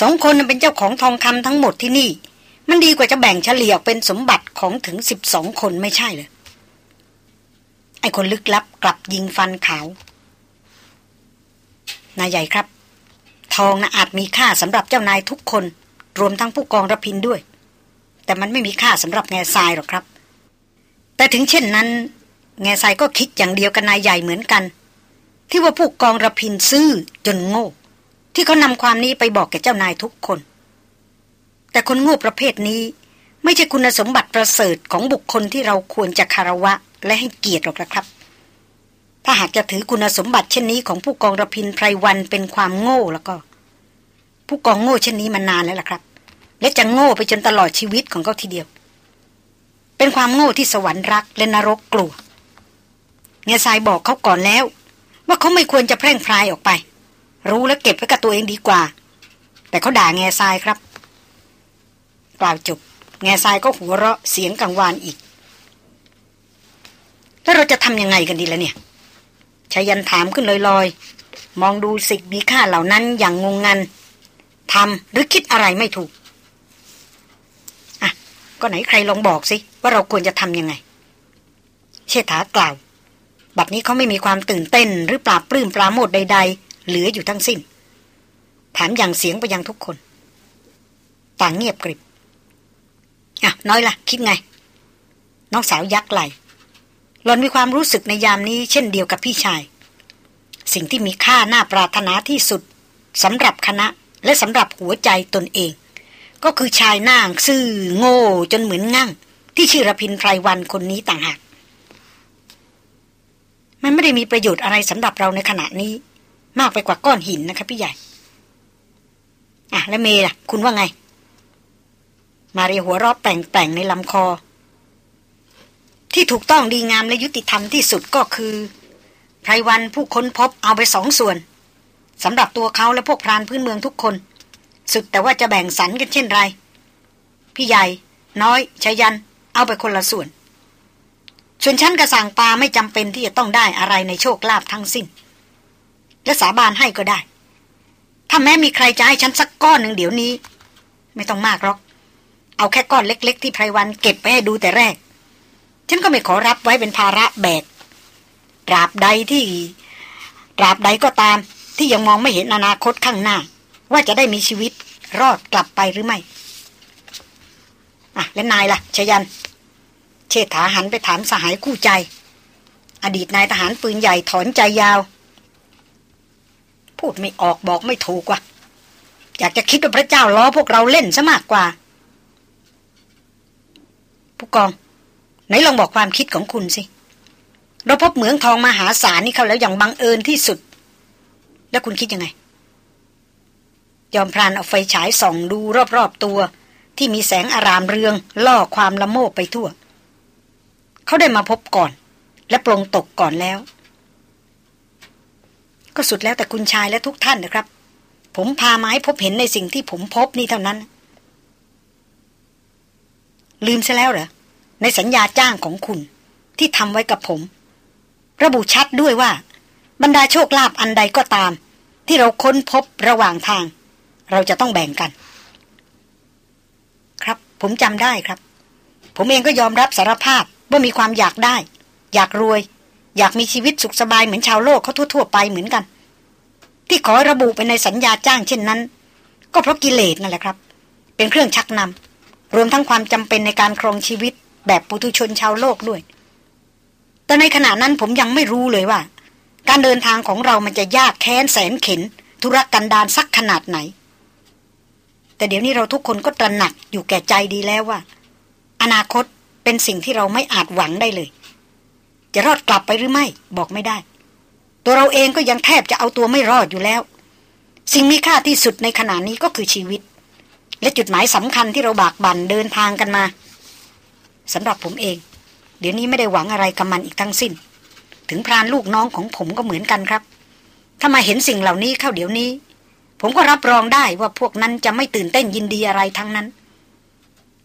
[SPEAKER 1] สองคนเป็นเจ้าของทองคำทั้งหมดที่นี่ มันดีกว่าจะแบ่งเฉลี่ยเป็นสมบัติของถึงสิบสองคนไม่ใช่เลยไอ้คนลึกลับกลับยิงฟันขาว นายใหญ่ครับ ทองนะอาจมีค่าสำหรับเจ้านายทุกคน รวมทั้งผู้กองระพินด้วย แต่มันไม่มีค่าสำหรับแง่ทรายหรอกครับ แต่ถึงเช่นนั้น แง่ทรายก็คิดอย่างเดียวกับนายใหญ่เหมือนกัน ที่ว่าผู้กองระพินซื่อจนโง่ ที่เขานำความนี้ไปบอกแก่เจ้านายทุกคน แต่คนโง่ประเภทนี้ ไม่ใช่คุณสมบัติประเสริฐของบุคคลที่เราควรจะคารวะและให้เกียรติหรอกนะครับ ถ้าหากจะถือคุณสมบัติเช่นนี้ของผู้กองระพินไพรวันเป็นความโง่แล้วก็ ผู้กองโง่เช่นนี้มานานแล้วล่ะครับ และจะโง่ไปจนตลอดชีวิตของเขาทีเดียว เป็นความโง่ที่สวรรค์รักและนรกกลัวเงยสายบอกเขาก่อนแล้ว ว่าเขาไม่ควรจะแพร่งพรายออกไป รู้และเก็บไว้กับตัวเองดีกว่า แต่เขาด่าแง่ทรายครับ กล่าวจบแง่ทรายก็หัวเราะเสียงกังวานอีก แล้วเราจะทำยังไงกันดีล่ะเนี่ยชายันถามขึ้นลอยๆ มองดูสิ่งมีค่าเหล่านั้นอย่างงงงันทำหรือคิดอะไรไม่ถูก ก็ไหนใครลองบอกสิ ว่าเราควรจะทำยังไง เชษฐากล่าว บัดนี้เขาไม่มีความตื่นเต้น หรือปราบปลื้มปราโมทใด ๆ เหลืออยู่ทั้งสิ้น ถามอย่างเสียงไปยังทุกคน ต่างเงียบกริบอะน้อยละ่ะ คิดไง น้องสาวยักไหลหลอนมีความรู้สึกในยามนี้เช่นเดียวกับพี่ชาย สิ่งที่มีค่าน่าปรารถนาที่สุดสำหรับคณะและสำหรับหัวใจตนเอง ก็คือชายน่างซื่อโง่จนเหมือนงั่ง ที่ชื่อรพินไพรวันคนนี้ต่างหากมันไม่ได้มีประโยชน์อะไรสำหรับเราในขณะนี้ มากไปกว่าก้อนหินนะคะพี่ใหญ่ อะ แล้วเมย์ล่ะ คุณว่าไง มาเรียหัวรอบแต่งแต่งในลำคอ ที่ถูกต้องดีงามและยุติธรรมที่สุดก็คือไพรวันผู้ค้นพบเอาไปสองส่วนสำหรับตัวเขาและพวกพรานพื้นเมืองทุกคน สุดแต่ว่าจะแบ่งสรรกันเช่นไร พี่ใหญ่ น้อยชยัน เอาไปคนละส่วน ส่วนฉันกระสังปลาไม่จำเป็นที่จะต้องได้อะไรในโชคลาภทั้งสิ้น และสาบานให้ก็ได้ ถ้าแม้มีใครจะให้ฉันสักก้อนหนึ่งเดี๋ยวนี้ ไม่ต้องมากหรอก เอาแค่ก้อนเล็ก ๆ ที่ไพรวันเก็บไปให้ดูแต่แรก ฉันก็ไม่ขอรับไว้เป็นภาระแบกตราบใดที่ตราบใดก็ตามที่ยังมองไม่เห็นอนาคตข้างหน้า ว่าจะได้มีชีวิตรอดกลับไปหรือไม่ อะ และนายล่ะชยัน เชษฐาหันไปถามสหายคู่ใจ อดีตนายทหารปืนใหญ่ถอนใจยาว พูดไม่ออกบอกไม่ถูกว่ะ อยากจะคิดว่าพระเจ้าล้อพวกเราเล่นซะมากกว่า ผู้กอง ไหนลองบอกความคิดของคุณสิ เราพบเหมืองทองมหาศาลนี่เขาแล้วอย่างบังเอิญที่สุด แล้วคุณคิดยังไง ยอมพรานเอาไฟฉายส่องดูรอบๆตัว ที่มีแสงอารามเรืองล่อความละโมบไปทั่ว เขาได้มาพบก่อน และปลงตกก่อนแล้ว ก็สุดแล้วแต่คุณชายและทุกท่านนะครับ ผมพามาให้พบเห็นในสิ่งที่ผมพบนี่เท่านั้น ลืมซะแล้วเหรอ ในสัญญาจ้างของคุณ ที่ทำไว้กับผม ระบุชัดด้วยว่า บรรดาโชคลาภอันใดก็ตาม ที่เราค้นพบระหว่างทาง เราจะต้องแบ่งกัน ครับ ผมจำได้ครับ ผมเองก็ยอมรับสารภาพว่ามีความอยากได้ อยากรวย อยากมีชีวิตสุขสบายเหมือนชาวโลกเขาทั่ว ๆ ไปเหมือนกัน ที่ขอระบุไปในสัญญาจ้างเช่นนั้น ก็เพราะกิเลสนั่นแหละครับ เป็นเครื่องชักนำรวมทั้งความจำเป็นในการครองชีวิต แบบปุถุชนชาวโลกด้วย แต่ในขณะนั้นผมยังไม่รู้เลยว่า การเดินทางของเรามันจะยากแค้นแสนเข็น ธุรกันดารสักขนาดไหน แต่เดี๋ยวนี้เราทุกคนก็ตระหนักอยู่แก่ใจดีแล้วว่า อนาคตเป็นสิ่งที่เราไม่อาจหวังได้เลย จะรอดกลับไปหรือไม่บอกไม่ได้ ตัวเราเองก็ยังแทบจะเอาตัวไม่รอดอยู่แล้ว สิ่งมีค่าที่สุดในขณะนี้ก็คือชีวิต และจุดหมายสำคัญที่เราบากบั่นเดินทางกันมาสำหรับผมเอง เดี๋ยวนี้ไม่ได้หวังอะไรกับมันอีกทั้งสิ้น ถึงพรานลูกน้องของผมก็เหมือนกันครับ ถ้ามาเห็นสิ่งเหล่านี้เข้าเดี๋ยวนี้ ผมก็รับรองได้ว่าพวกนั้นจะไม่ตื่นเต้นยินดีอะไรทั้งนั้น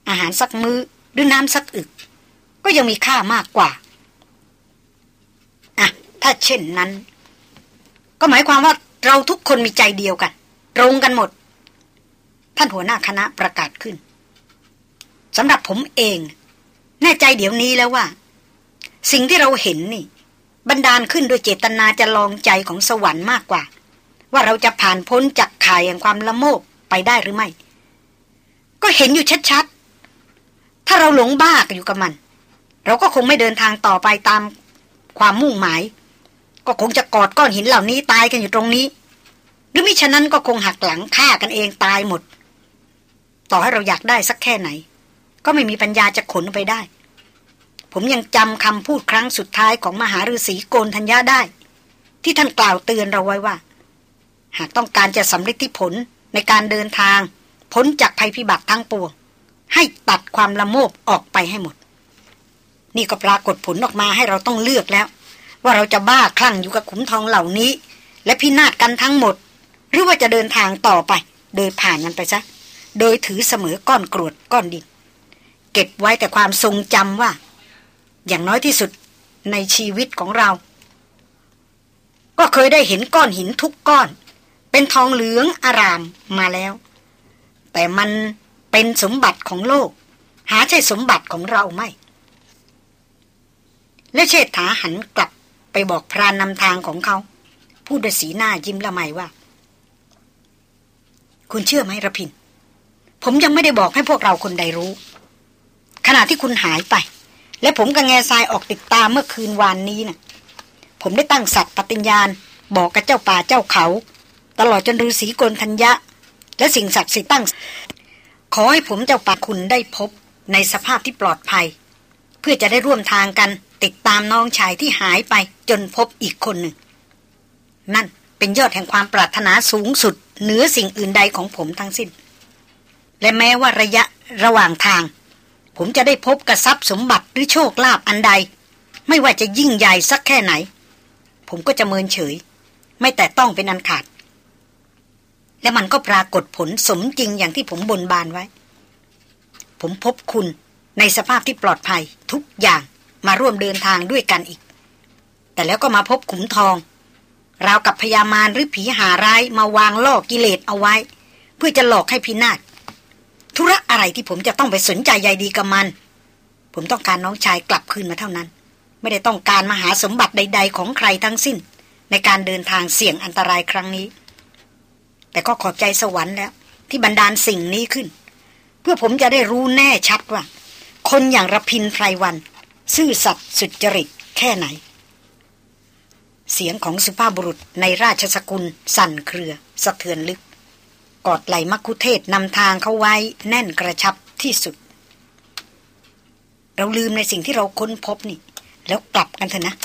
[SPEAKER 1] อาหารสักมือ้อหรือน้ำสักอึก ก็ยังมีค่ามากกว่าอะถ้าเช่นนั้น ก็หมายความว่าเราทุกคนมีใจเดียวกัน ตรงกันหมด ท่านหัวหน้าคณะประกาศขึ้นสำหรับผมเอง แน่ใจเดี๋ยวนี้แล้วว่า สิ่งที่เราเห็นนี่ บันดาลขึ้นโดยเจตนาจะลองใจของสวรรค์มากกว่า ว่าเราจะผ่านพ้นจากข่ายแห่งความละโมบไปได้หรือไม่ ก็เห็นอยู่ชัดๆ ถ้าเราหลงบ้าอยู่กับมัน เราก็คงไม่เดินทางต่อไปตามความมุ่งหมาย ก็คงจะกอดก้อนหินเหล่านี้ตายกันอยู่ตรงนี้ หรือมิฉะนั้นก็คงหักหลังฆ่ากันเองตายหมด ต่อให้เราอยากได้สักแค่ไหน ก็ไม่มีปัญญาจะขนไปได้ ผมยังจำคำพูดครั้งสุดท้ายของมหาฤาษีโกนธัญญาได้ ที่ท่านกล่าวเตือนเราไว้ว่า หากต้องการจะสำเร็จที่ผลในการเดินทาง พ้นจากภัยพิบัติทั้งปวง ให้ตัดความละโมบออกไปให้หมด นี่ก็ปรากฏผลออกมาให้เราต้องเลือกแล้ว ว่าเราจะบ้าคลั่งอยู่กับขุมทองเหล่านี้ และพินาศกันทั้งหมด หรือว่าจะเดินทางต่อไป โดยผ่านมันไปซะโดยถือเสมอก้อนกรวดก้อนดิน เก็บไว้แต่ความทรงจำว่า อย่างน้อยที่สุดในชีวิตของเรา ก็เคยได้เห็นก้อนหินทุกก้อน เป็นทองเหลืองอารามมาแล้ว แต่มันเป็นสมบัติของโลก หาใช่สมบัติของเราไม่ และเชษฐาหันกลับไปบอกพรานนำทางของเขา พูดด้วยสีหน้ายิ้มละไมว่า คุณเชื่อไหมระพิน ผมยังไม่ได้บอกให้พวกเราคนใดรู้ ขณะที่คุณหายไป และผมกับแง่ทรายออกติดตามเมื่อคืนวานนี้นะ่ะ ผมได้ตั้งสัตว์ปฏิญญาณ บอกกับเจ้าป่าเจ้าเขา ตลอดจนฤาษีกลทัญญะ และสิ่งศักดิ์สิทธิ์ตั้ง ขอให้ผมเจ้าป่าคุณได้พบในสภาพที่ปลอดภัย เพื่อจะได้ร่วมทางกันติดตามน้องชายที่หายไปจนพบอีกคนหนึ่ง นั่นเป็นยอดแห่งความปรารถนาสูงสุด เหนือสิ่งอื่นใดของผมทั้งสิ้น และแม้ว่าระยะระหว่างทาง ผมจะได้พบกระทรัพย์สมบัติหรือโชคลาภอันใด ไม่ว่าจะยิ่งใหญ่สักแค่ไหน ผมก็จะเมินเฉย ไม่แต่ต้องเป็นอันขาด และมันก็ปรากฏผลสมจริงอย่างที่ผมบนบานไว้ ผมพบคุณในสภาพที่ปลอดภัยทุกอย่างมาร่วมเดินทางด้วยกันอีก แต่แล้วก็มาพบขุมทอง ราวกับพยามารหรือผีหาร้ายมาวางล่อกิเลสเอาไว้ เพื่อจะหลอกให้พินาศธุระอะไรที่ผมจะต้องไปสนใจใยดีกับมัน ผมต้องการน้องชายกลับคืนมาเท่านั้น ไม่ได้ต้องการมาหาสมบัติใด ๆ ของใครทั้งสิ้น ในการเดินทางเสี่ยงอันตรายครั้งนี้ แต่ก็ขอบใจสวรรค์แล้ว ที่บันดาลสิ่งนี้ขึ้น เพื่อผมจะได้รู้แน่ชัดว่า คนอย่างระพินไพรวัน ซื่อสัตย์สุจริตแค่ไหน เสียงของสุภาพบุรุษในราชสกุล สั่นเครือ สะเทือนลึก กอดไหลมักคุเทศนำทางเขาไว้แน่นกระชับที่สุด เราลืมในสิ่งที่เราค้นพบนี่ แล้วกลับกันเถอะนะ